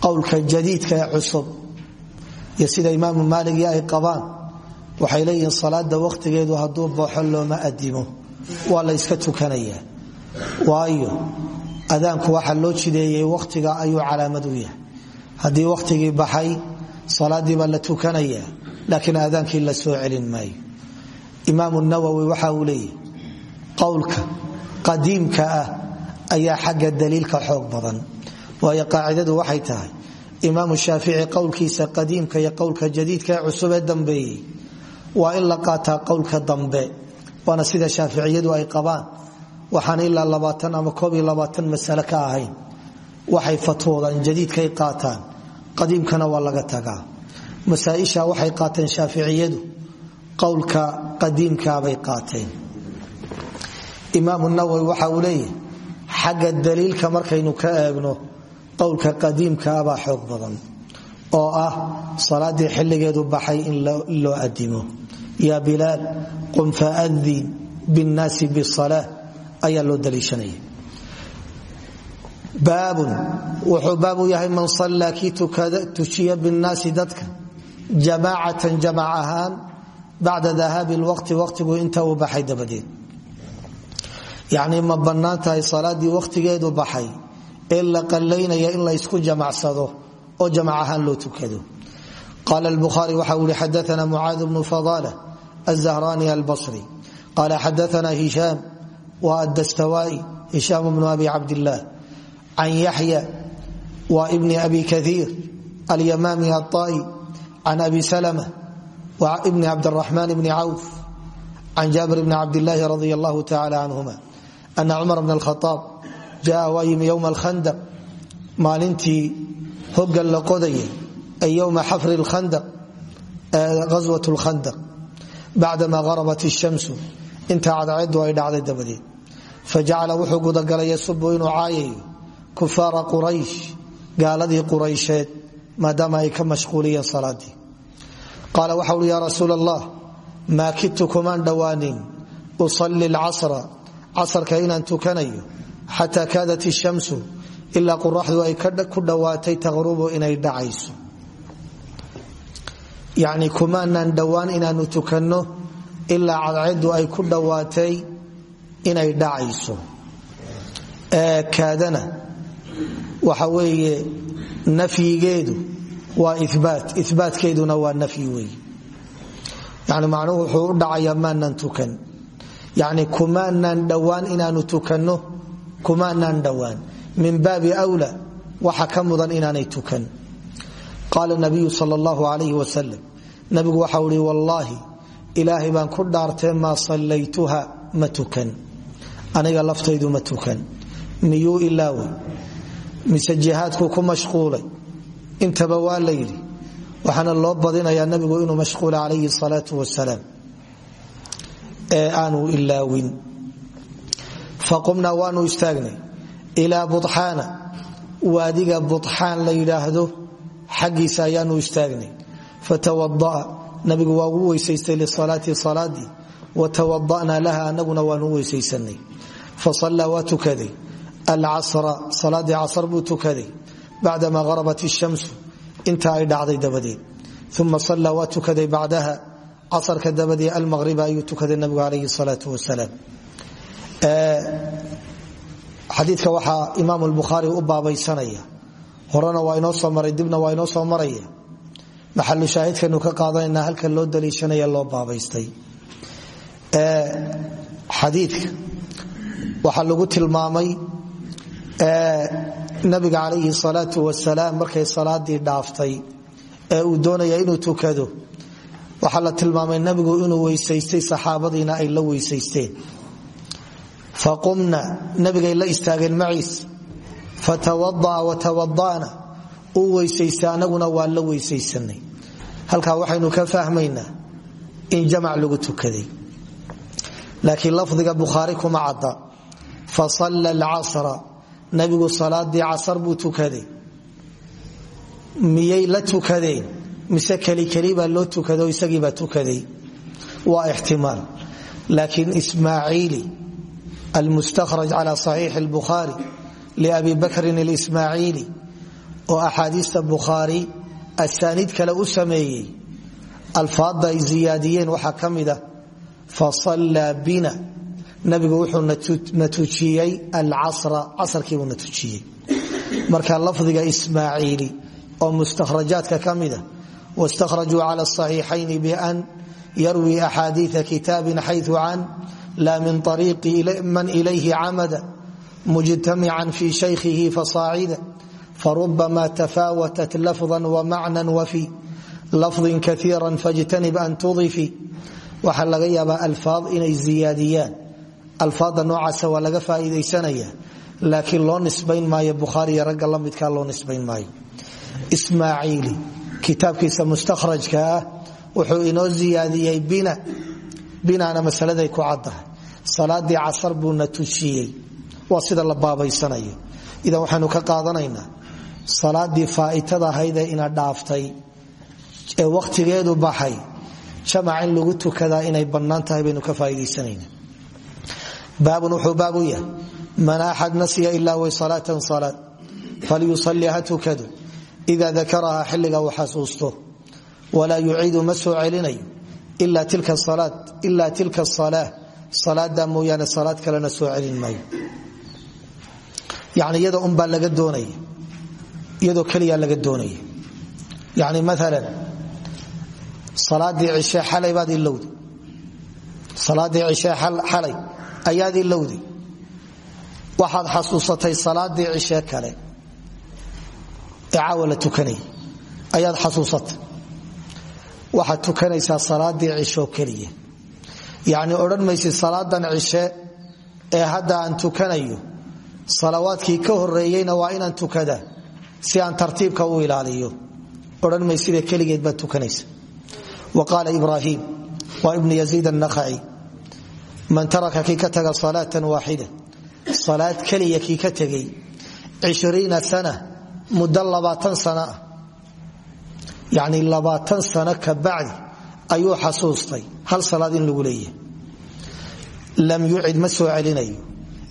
Qowlka jadiidka ee cusub iyo sida imaamu maaligii ay qabaan waxay leeyihiin salaada wakhtigeedu hadduu baxo looma adimo waa la yska tukanaya. Waayo adaanku waxaa loo jideeyey wakhtiga ayuu calaamad u yahay. Haddii wakhtigii baxay salaadii baa la tukanaya laakiin aadaankii la soo celin maayo. Imaamu nawowi waxa uu leeyahy qowlka qadiimka ah ayaa xagga daliilka xoog badan. Waayo qaacidadu waxay tahay imaamu shaafici qowlkiisa qadiimka iyo qowlka jadiidka cusub ee dambeeyey waa in la qaataa qowlka dambe waana sida shaaficiyadu ay qabaan. Waxaan ilaa labaatan ama koob iyo labaatan masale ka ahayn. Waxay fatwoodaan jadiidkay qaataan. Qadiimkana waa laga tagaa. Masaaisha waxay qaateen shaaficiyadu. Qowlka qadiimkaabay qaateen. Imaamu nawowi waxa uu leeyahay xagga daliilka markaynu ka eegno qowlka qadiimkaabaa xoog badan oo ah salaadii xilligeedu baxay in loo adimo yaa bilaal qum faadin binnaasi bisala ayaa loo daliishanaya baabun wuxuu baab u yahay man sallaa kii tujiya binnaasi dadka jamaacatan jamac ahaan bacda dahaabi lwaqti waqtigu inta uu baxay dabadeed. Yacnii ma bannaan tahay salaadii wakhtigeedu baxay ee la qallaynaya in la ysku jamacsado oo jamac ahaan loo tukado. Qaala lbukhaari waxa uu ihi xadaana mucaad bnu fadaala الزهراني البصري قال حدثنا هشام والدستوائي هشام بن أبي عبد الله عن يحيى وابن أبي كثير اليمامي الطائي عن أبي سلمة وابن عبد الرحمن بن عوف عن جابر بن عبد الله رضي الله تعالى عنهما أن عمر بن الخطاب جاء ويم يوم الخندق maalintii hogan la qodayay ay yowma xafri lkhandaq ghaswat lkhandaq bacdamaa harabat ishamsu intaa cadceedu ay dhacday dabadeed fajacala wuxuu gudagalay yasubu inuu caayayo kufaara quraysh gaaladii quraysheed maadaama ay ka mashquuliyeen salaadii qaala waxa uhi yaa rasuul allah maa kidtu kumaan dhowaanin usalli lcasra casarka inaan tukanayo xataa kaadat ishamsu ilaa qoraxdu ay ku dhowaatay taqrubu inay dhacayso yacni kumaanaan dhowaan inaanu tukanno ilaa cadceedu ay ku dhowaatay inay dhacayso. Kaadana waxa weeye nafyigeedu waa ibaat ibaatkeeduna waa nafyi weeye yani macnuhu wuxuu u dhacayaa maanaan tukan. Yani kumaanaan dhowaan inaanu tukanno kumaanaan dhowaan min baabi wla waxa ka mudan inaanay tukan qaala nabiyu sal allahu alayh wasalam nabigu waxau ihi wallaahi ilaahay baan ku dhaartee maa sallaytuha ma tukan. Aniga laftaydu ma tukan. Miyuu ilaawey mise jihaadku ku mashquulay? Intaba waa la yidhi waxaana loo badinayaa nabigu inuu mashquula calayhi salaau wasalaam ee aanu ilaawin. Faqumnaa waanu istaagnay ilaa xaggiisa ayaanu istaagnay fatawadaa nabigu waa ugu weysaystay lisalaati salaadii watawada'naa laha anaguna waanu weysaysanay fasallaa waa tukaday. Alcasra salaadii casr buu tukaday. Bacdamaa harabat ishamsu inta ay dhacday dabadeed. Uma sallaa waa tukaday bacdaha casrka dabadeed almaqriba ayuu tukaday nabigu calayhi salaau wasalaam xadiika waxaa imaam bukhaari u baabaysanaya horena waa inoo soo maray dibna waa inoo soo maraya maxalu shaahidkanu ka qaadanana halka loo daliishanaya loo baabaystay. Xadiika waxaa lagu tilmaamay nabiga calayhi salaatu wasalaam markay salaadii dhaaftay ee uu doonaya inuu tukado. Waxaa la tilmaamay nabigu inuu weysaystay saxaabadiina ay la weysaysteen. Faqumna nabigay la istaageen maciis fatawadaa watawadana uu weysaystay anaguna waa la weysaysanay. Halkaa waxaynu ka fahmaynaa in jamac lagu tukaday. Laakiin lafdiga bukhaari kuma cadda. Fasalla alcasra nabigu salaadii casar buu tukaday. Miyay la tukadeen? Mise kelikeli baa loo tukado isagiibaa tukaday? Waa ixtimaal. Laakiin ismaaciili almustakhraj cala saxiixi lbukhaari liabi bakrin alismaaciili oo axaadiista bukhaari asaaniid kale u sameeyey alfaadda ay ziyaadiyeen waxaa ka mid ah fasallaa bina nabigu wuxuu na tujiyey alcasra casarkiibuu na tujiyey marka lafdiga ismaaciili oo mustakhrajaadka ka mida wastakhrajuu cala asaxiixayni bian yarwi axaadiia kitaabin xayu can laa min ariiqi man ilayhi camada mujtamican fi shaykhihi fasaacida farubama tafaawatat lafظa wamacnan wafi lafظin kaiira fاjtanib an tudifi waxaa laga yaabaa alfaad inay ziyaadiyaan alfaada noocaasa waa laga faaiidaysanaya laakiin loo nisbayn maayo bukhaariy ragga la midkaa loo nisbayn maayo ismaaciili kitaabkiisa mustakhrajka ah wuxuu inoo ziyaadiyey bina binana masaladay ku caddahay salaadii casar buu na tujiyey waa sida la baabaysanayo idan waxaynu ka qaadanaynaa salaadii faaitada ahaydee ina dhaaftay ee wakhtigeedu baxay jamac in lagu tukadaa inay bannaan baynu ka faaiidaysanayna baabun wuxuu man axad nasiya ilaa way salaatan salaad falyusalli ha tukado ida dakaraha xilliga uu xasuusto walaa yuciidu ma soo celinayo ila tilka salaa salaada mooyaane salaad kalena soo celin maayo yani iyada unbaa laga doonaya iyadoo keliya laga doonaya yani maalan salaadii cishe xalay baad ilowday salaadii cishe xalay ayaad ilowday waxaad xasuusatay salaadii cishe kale ee caawa la tukanayay ayaad xasuusatay. Waxaad tukanaysaa salaadii cisho keliya. Yacni odhan maysid salaadan cishe ee hadda aan tukanayo salawaadkii ka horeeyeyna waa inaan tukada si aan tartiibka u ilaaliyo. Odhan maysidee keligeed baad tukanaysa. Wa qaala ibraahim waa ibnu yaziid annakhaci man taraka kii ka taga salaatan waaxida salaad keliya kii ka sana muddo ah. Labaatan sano ka bacdi ayuu xasuustay hal salaad in lagu leeyahay. Lam yucid ma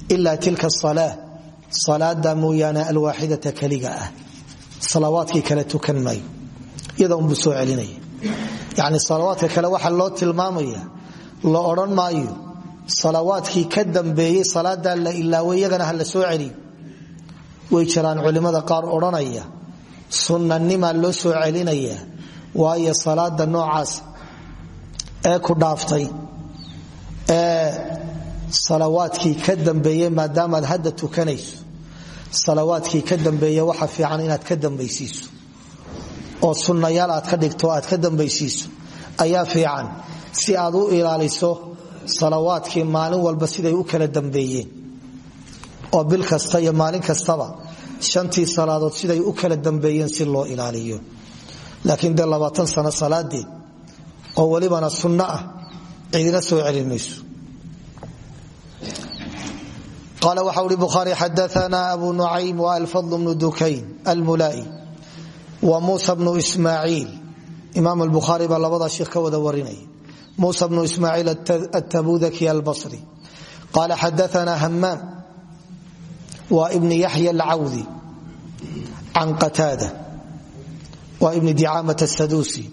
ila tilka salaa salaada mooyaane alwaaxidata keliga ah salawaadkii kale tukan maayo soo celinaya yacni salawaadka kale waxaa loo tilmaamaya la odhan maayo salawaadkii ka dambeeyey salaadaa la ilaaway iyagana ha soo celiyo way jiraan culimmada qaar odhanaya sunnanimaa loo soo celinaya waayo salaada noocaas ee ku dhaaftay ee salawaadkii ka dambeeyey maadaamaad hadda tukanayso salawaadkii ka dambeeye waxa fiican inaad ka dambaysiiso. Oo sunnayaal aad ka dhigto aad ka dambaysiiso. Ayaa fiican si aad u ilaaliso salawaadkii maalin walba siday u kala dambeeyeen. Oo bil kasta iyo maalin kastaba shantii salaadood siday u kala dambeeyeen si loo ilaaliyo. Laakiin dee labaatan sano salaadeed oo welibana sunno ah cidina soo celin mayso qaala waxa uhi bukhaari xadaana abu nucaym wa alfadl bnu dukayn almulaa'i wa muusa bnu ismaaciil imaam albukhaari baa labadaa sheekh ka wada warinaya muusa bnu ismaaciil atabudaki albasri qaala xadaana hamaam wa ibni yaxya alcawdi can qataada wa ibni dicaamata asaduusi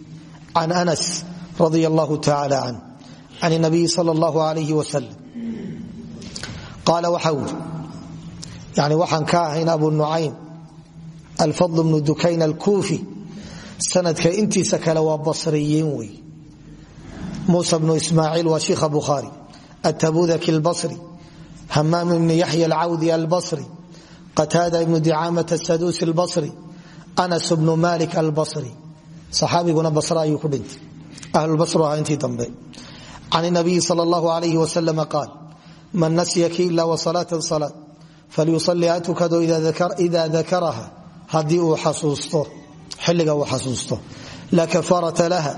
can anas radi allahu tacaala can can nabiyi sal allahu alayh wasalam qaala waxa uri yani waxaan ka ahayn abu nucaym alfadl bnu dukayn alkuufi sanadka intiisa kale waa basriyiin wey muusa bnu ismaaciil waa shiikha bukhaari atabudaki albasri hamaam ibni yaxya alcawdi albasri qataada ibnu dicaamata saduusi albasri anas bnu malik albasri saxaabiguna basra ayuu ku dhintay ahlulbasru ahaa intii dambe can nabiyi sal allahu alayh waslama qaal man nasya kiila wasalaatan salaad falyusali ha tukado ida dakaraha haddii uu xasuusto xilliga uu xasuusto laa kafaarata laha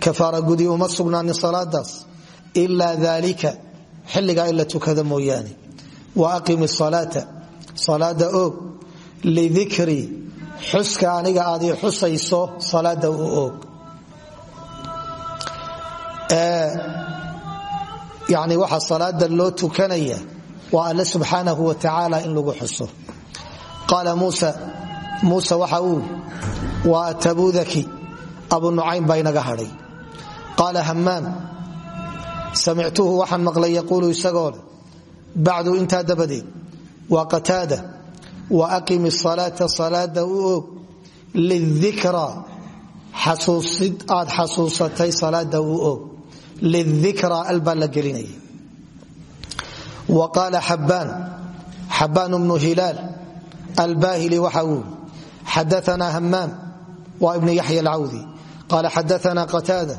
kafaara gudi uma sugnaanin salaadaas ilaa dalika xilligaa in la tukada mooyaane. Wa aqimi salaata salaada oog lidikri xuska aniga aad ii xusayso salaada u yani waxa salaada loo tukanaya waa alle subxaanahu wa tacaala in lagu xuso. Qaala muusa muuse waxa uu waa atabudaki? Abu nucaym baa inaga hadhay. Qaala hamaam samictuhu waxaan maqlay yaquulu isagoo leh bacdu intaa dabadeed waa qataada wa aqimi salaata salaada u og lidikra xasuusid aad xasuusatay salaada u og xabaan bnu hilaal albahili waxa uu xadaana hamaam waa ibnu yaxya alcawdi qala xadaana qataada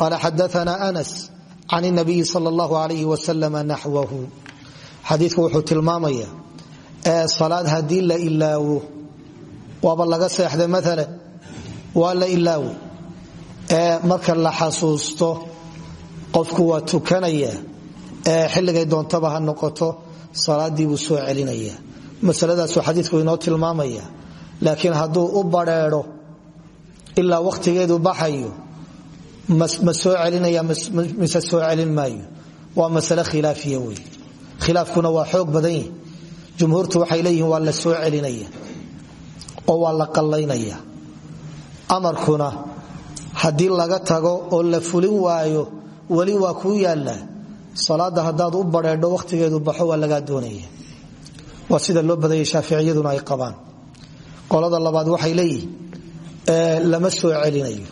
qala xadaana anas can nabiyi sal allahu alayh wasalam naxwahu xadiiku wuxuu tilmaamaya salaad haddii la ilaawo waaba laga seexday maalan waa la ilaawo marka la xasuusto qofku waa tukanaya xilligay doontaba ha noqoto salaadii buu soo celinaya masaladaasuu xadiiku inoo tilmaamaya laakiin hadduu u bareero ilaa wakhtigeedu baxayo ma soo celinaya mise soo celin maayo. Waa masale khilaafiya wey. Khilaafkuna waa xoog badan yahi jumhuurtu waxay leeyihiin waa la soo celinaya oo waa la qallaynaya. Amarkuna haddii laga tago oo la fulin waayo weli waa kuu yaallaa salaada haddaad u bareedho wakhtigeedu baxo waa lagaa doonaya. Waa sida loo badayay shaaficiyaduna ay qabaan. Qolada labaad waxay leeyihiin lama soo celinayo.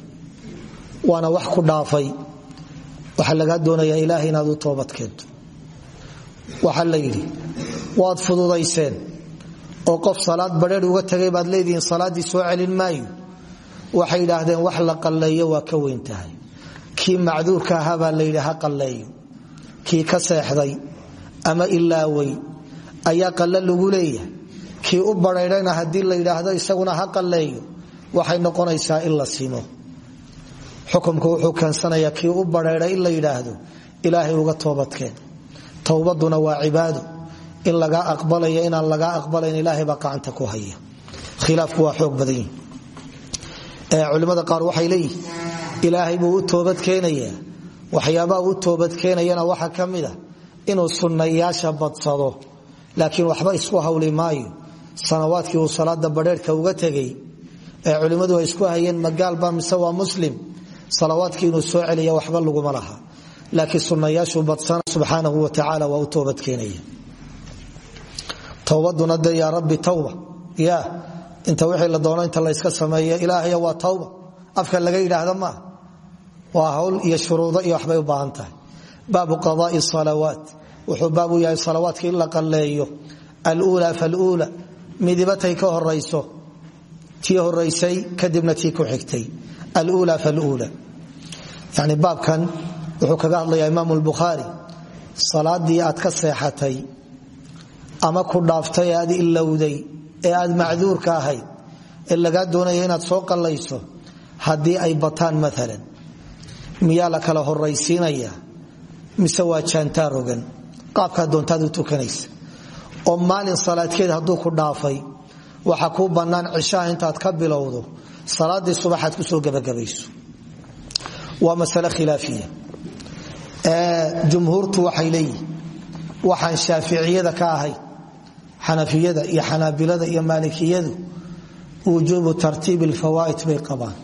Waana wax ku dhaafay. Waxaa lagaa doonayaa ilaahay inaad u toobad keento. Waxaa la yidhi waad fududayseen. Oo qof salaad badheer uga tagay baad leedihiin salaaddii soo celin maayo. Waxay idhaahdeen wax la qalleeyo waa ka weyn tahay kii macduurka ahaa baa la yidhi ha qalleeyo kii ka seexday ama ilaaway ayaa qalle lagu leeyahay. Kii u badhaydhayna haddii la yidhaahdo isaguna ha qalleeyo waxay noqonaysaa in la simo. Wuxuu keensanayaa kii u badheedhay in la yidhaahdo ilaahay uga toobadkeen. Towbaduna waa cibaado. In lagaa aqbalaya inaan lagaa aqbalayn ilaahay baa gacanta ku haya. Khilaafku waa xoog badan yihi culimmada qaar waxay leeyihiin ilaahay buu u toobad keenayaa. Waxyaabaha u toobad keenayana waxaa ka mid a inuu sunnayaasha badsado. Laakiin waxba isku hawli maayo. Sanawaadkii uu salaada badheerhka uga tegay ee culimmadu ay isku hayeen magaalba mise waa muslim? Salawaadkii inuu soo celiya waxba laguma laha. Laakiin sunnayaashuu badsana subxaanahu wa tacaala waa toobad keenaya towbaduna de yaa rabbi tawba. Ya inta wixii la doono inta layska sameeyo ilaahay waa tawba. Afka laga yidhaahda maaha waa hawl iyo shuruudo iyo waxbay u baahan tahay. Baabu qadaai salawaat. Wuxuu baabu yahay salawaadka in la qalleeyo. Aluula faluula. Midibatay ka horayso tii horaysay kadibna tii ku xigtay. Aluula faluula. Yani baabkan wuxuu kaga hadlayaa imaam lbukhaari salaadii aad ka seexatay ama ku dhaaftay aad ilowday ee aad macduurka ahayd ee lagaa doonaya inaad soo qallayso haddii ay bataan maalan miyaa la kala horaysiinaya mise waa jaantaa rogan qaabkaa doontaad u tukanaysa. Oo maalin salaadkeed hadduu ku dhaafay waxaa kuu bannaan cishaha intaad ka bilowdo salaaddii subaxaad ku soo gebagabayso waa masale khilaafiya. Jumhuurtu waxay leeyihiin waxaan shaaficiyada ka ahay xanafiyada iyo xanaabilada iyo maalikiyadu wujuubu tartiibi alfawaa'id bay qabaan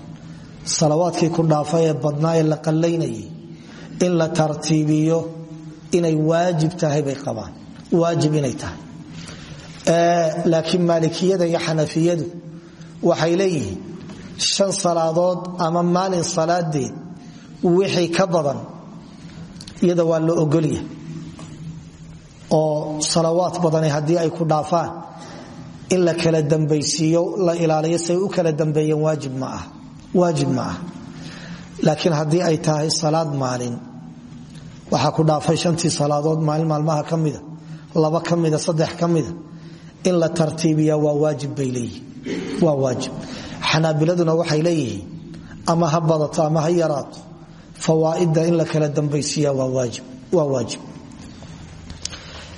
salawaadkii ku dhaafa badnaa ee la qallaynayay in la tartiibiyo inay waajib tahay bay qabaan. Waajib inay tahay. Laakiin maalikiyada iyo xanafiyadu waxay leeyihiin shan salaadood ama maalin salaadeed wixii ka badan iyada waa la ogolya oo salawaad badani haddii ay ku dhaafaan in la kala dambaysiiyo la ilaaliyo say u kala dambeeyeen waajib ma ah waajib ma ah. Laakiin haddii ay tahay salaad maalin waxaa ku dhaafay shantii salaadood maalin maalmaha ka laba ka saddex ka in la tartiibiya waa waajib bay waa waajib. Xanaabiladuna waxay leeyihiin ama ha ama ha yaraato in la kala dambaysiiya waa waajib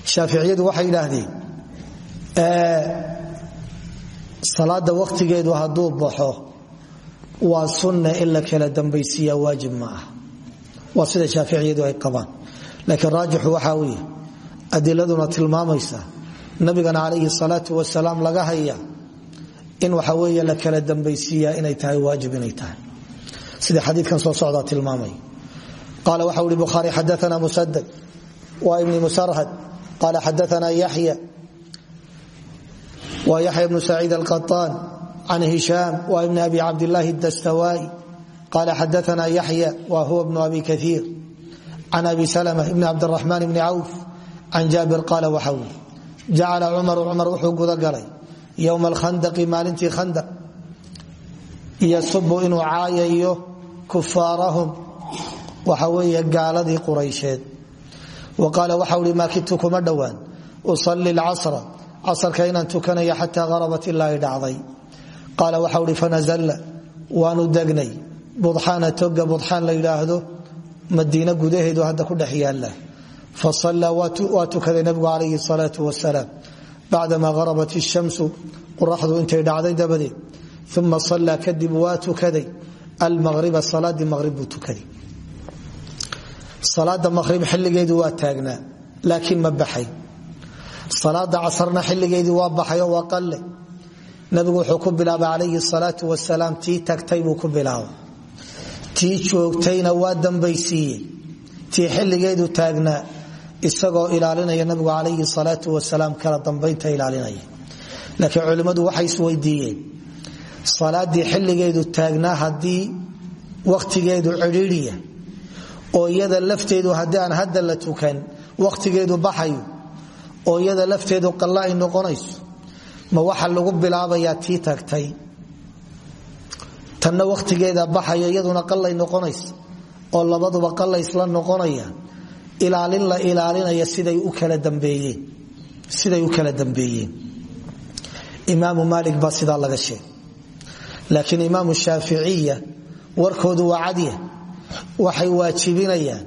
shaaficiyadu waxay idhaahdeen salaada wakhtigeedu hadduu baxo waa sunna in la kala dambaysiiya waajib ma ah waa sida shaaficiyadu ay qabaan. Laakiin raajixu waxaa weeye adiladuna tilmaamaysa. Nabigana calayhi salaatu wasalaam laga haya in waxa weeye la kala dambaysiiya inay tahay waajib inay tahay. Sida xadiikan soo socdaa tilmaamay. Qaala waxa ui bukhaari xadaana musadad waa ibni musarhad. Qaala xadaana yaxya waa yaxya bnu saciid alqaطaan can hishaam waa ibni abi cabdilaahi dastawaai qaala xadaana yaxya wa huwa bnu abi kaiir can abi salma ibni cabdiraxmaan bni cawf can jaabir qaala waxa ui jacala cumaru cumar wuxuu gudagalay yowma alkhandaqi maalintii khandaq yasubu inuu caayayo kufaarahum waxa weeye gaaladii quraysheed wa qaala waxau hi maa kidtu kuma dhowaan usalli lcasra casarka inaan tukanaya xataa harabat ilaa ay dhacday qaala waxau hi fanazalla waanu degnay. Budxaana toga budxaan la yidhaahdo madiine gudaheedu hadda ku dhex yaalla fasallaa waa tukaday nabigu calayhi salaau wasalaam bacdama harabat ishamsu qoraxdu intay dhacday dabadeed uma sallaa kadib waa tukaday. Almaqriba salaadii maqrib buu tukaday. Salaada maqrib xilligeedu waa taagnaa laakiin ma baxay. Salaada casarna xilligeedii waa baxayo waa qalle nabigu wuxuu ku bilaabay calayhi salaatu wasalaam tii tagtay buu ku bilaabay. Tii joogtayna waa dambaysiiyey. Tii xilligeedu taagnaa isagoo ilaalinaya nabigu calayhi salaatu wasalaam kala dambaynta ilaalinaya. Laakiin culimmadu waxay isweydiiyeen salaadii xilligeedu taagnaa haddii wakhtigeedu cidhiidiya oo iyada lafteedu haddii aan hadda la tukan wakhtigeedu baxayo oo iyada lafteedu qalla ay noqonayso ma waxa lagu bilaabayaa tii tagtay tanna wakhtigeeda baxayo iyaduna qallay noqonaysa oo labaduba qallaysla noqonaya. Ilaalin la ilaalinaya siday u kala dambeeyeen imaamu maalik baa sidaa laga sheegay. Laakiin imaamu shaaficiya warkoodu waa cadya waxay waajibinayaan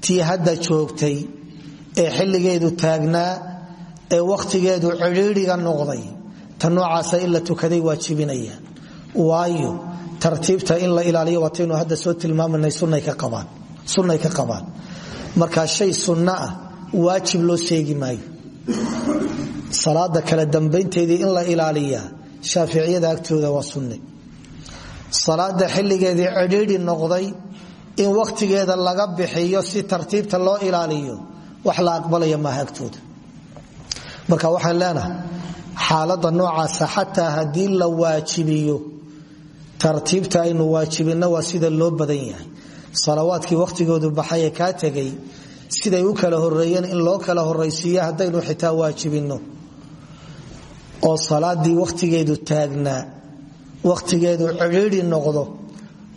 tii hadda joogtay ee xilligeedu taagnaa ee wakhtigeedu cidhiidhiga noqday. Ta noocaasa in la tukaday waajibinayaan waayo tartiibta in la ilaaliyo waataynu hadda soo tilmaamanay sunnay ka qabaan. Markaa shay sunno ah waajib loo seegi maayo. Salaada kala dambaynteedii in la ilaaliyaa shaaficiyada agtooda waa sunne. Salaada xilligeedii cidhiidhi noqday in wakhtigeeda laga bixiyo si tartiibta loo ilaaliyo wax la aqbalaya maaha agtooda marka waxaan leenahay xaalada noocaasa xataa haddii la waajibiyo tartiibta aynu waajibinno waa sida loo badan yahay. Salawaadkii wakhtigoodu baxay ee kaa tegay siday u kala horeeyeen in loo kala horaysiiyo haddaynu xitaa waajibinno. Oo salaadii wakhtigeedu taagnaa wakhtigeedu cidhiidhi noqdo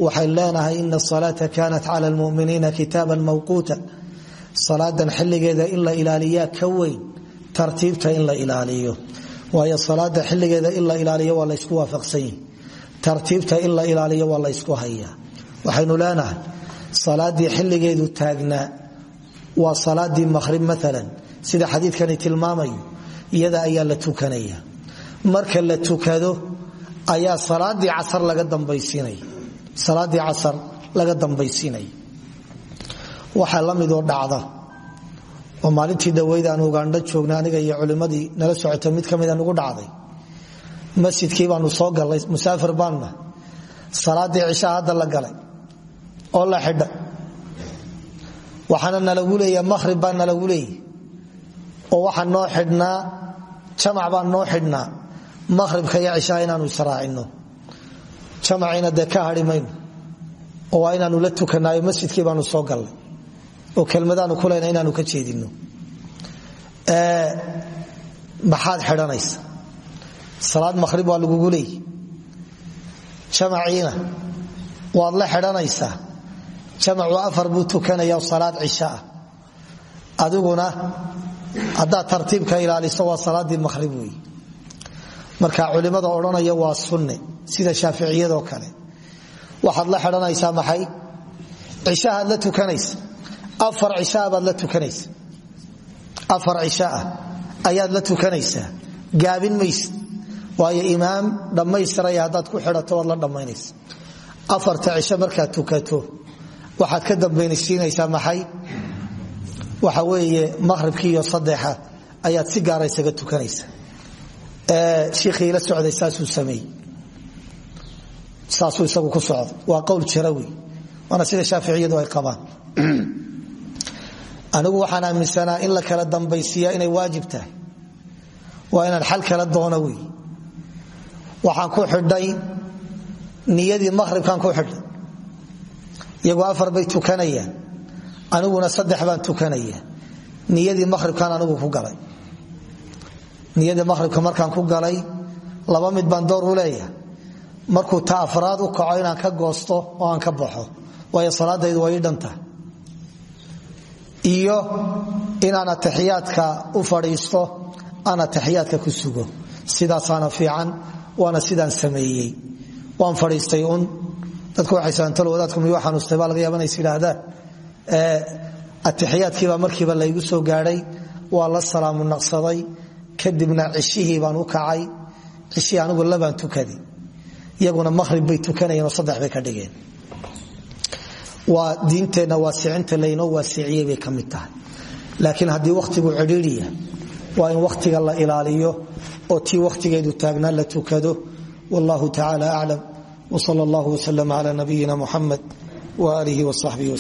waxay leenahay ina asalaata kaanat cala lmuminiina kitaaban mawquuta. Salaadan xilligeeda in la ilaaliyaa ka tartiibta in la ilaaliyo. Waayo salaada xilligeeda in la ilaaliyo waa laysku waafaqsan yihi tartiibta in la ilaaliyo waa laysku hayaa. Waxaynu leenahay salaadii xilligeedu taagnaa waa salaadii maqhrib maalan sida xadiidkani tilmaamayo iyada ayaa la tukanaya. Marka la tukado ayaa salaadii casar laga dambaysiinaya waxaa la midoo dhacda oo maalintii dhaweyd aan ugandho joogna aniga iyo culimmadii nala socota mid ka mida nugu dhacday. Masjidkii baanu soo gallay musaafir baanuna salaadii cishaa hadda la galay oo la xidha. Waxaana nalagu leeya mahrib baa nalagu leeya oo waxaa noo xidhnaa jamac baan noo xidhnaa. Mahribka iyo cishaa inaanu israacino jamacina dee ka oo waa inaanu la tukanaayo masjidkii baanu soo gallay oo kelmadaanu kuleyna inaanu ka jeedino maxaad xidhanaysa salaad maqhrib waa lagugu leeyay. Jamaciina waad la xidhanaysaa? Jamacu afar buu tukanaya salaad cisha ah. Adiguna haddaad tartiibka ilaaliso waa salaaddii maqhrib wey marka culimmada odhanaya waa sunne sida shaaficiyadoo kale. Waxaad la xidhanaysaa maxay? Cishahaad la tukanaysa afar cishaa baad la tukanaysa. Afar cishaah ayaad la tukanaysaa. Gaabin maysid waayo imaam dhammaystiraya haddaad ku xidhato waad la dhammaynaysa. Afarta cisho markaad tukato waxaad ka dambaynaysiinaysaa maxay? Waxa weeye maqhribkii iyo saddexa ayaad si gaara isaga tukanaysa. Shiikhii la socday saasuu sameeyey. Saasuu isagu ku socda waa qowl jira wey waana sida shaaficiyadu ay qabaan anigu waxaan aaminsanaa in la kala dambaysiiya inay waajib tahay. Waa inaan xal kala doono wey waxaan ku xidhay niyadii maqhribkaan ku xidhay. Iyagoo afar bay tukanayaan. Aniguna saddex baan tukanaya niyadii maqhribkaan anigu ku galay. Niyadii maqhribka markaan ku galay laba mid baan door u leeyahay. Markuu ta afraad u kaco inaan ka goosto oo aan ka baxo waayo salaadaydu way ii dhantahay iyo inaan ataxiyaadka u fadhiisto aan ataxiyaadka ku sugo. Sidaasaana fiican waana sidaan sameeyey. Waan fadhiistay un dadku waxay saantalo wadaadku miyuu xanuustay baa laga yaaba inays yidhaahdaan? Atixiyaadkiibaa markiiba laygu soo gaadhay waa la salaamu naqsaday. Kadibna cishihii baan u kacay. Cishihii anigu labaan tukaday iyaguna maqhrib bay tukanayeen oo saddex bay ka dhigeen waa diinteenna waasicinta laynoo waasiciyey bay ka mid tahay. Laakiin haddii wakhtigu cidhiiriya waa in wakhtiga la ilaaliyo oo tii wakhtigeedu taagnaa la tukado. Wallahu tacaala aclam wsal allah wslm cla nabiyina muxamed waaalihi wsaxbihi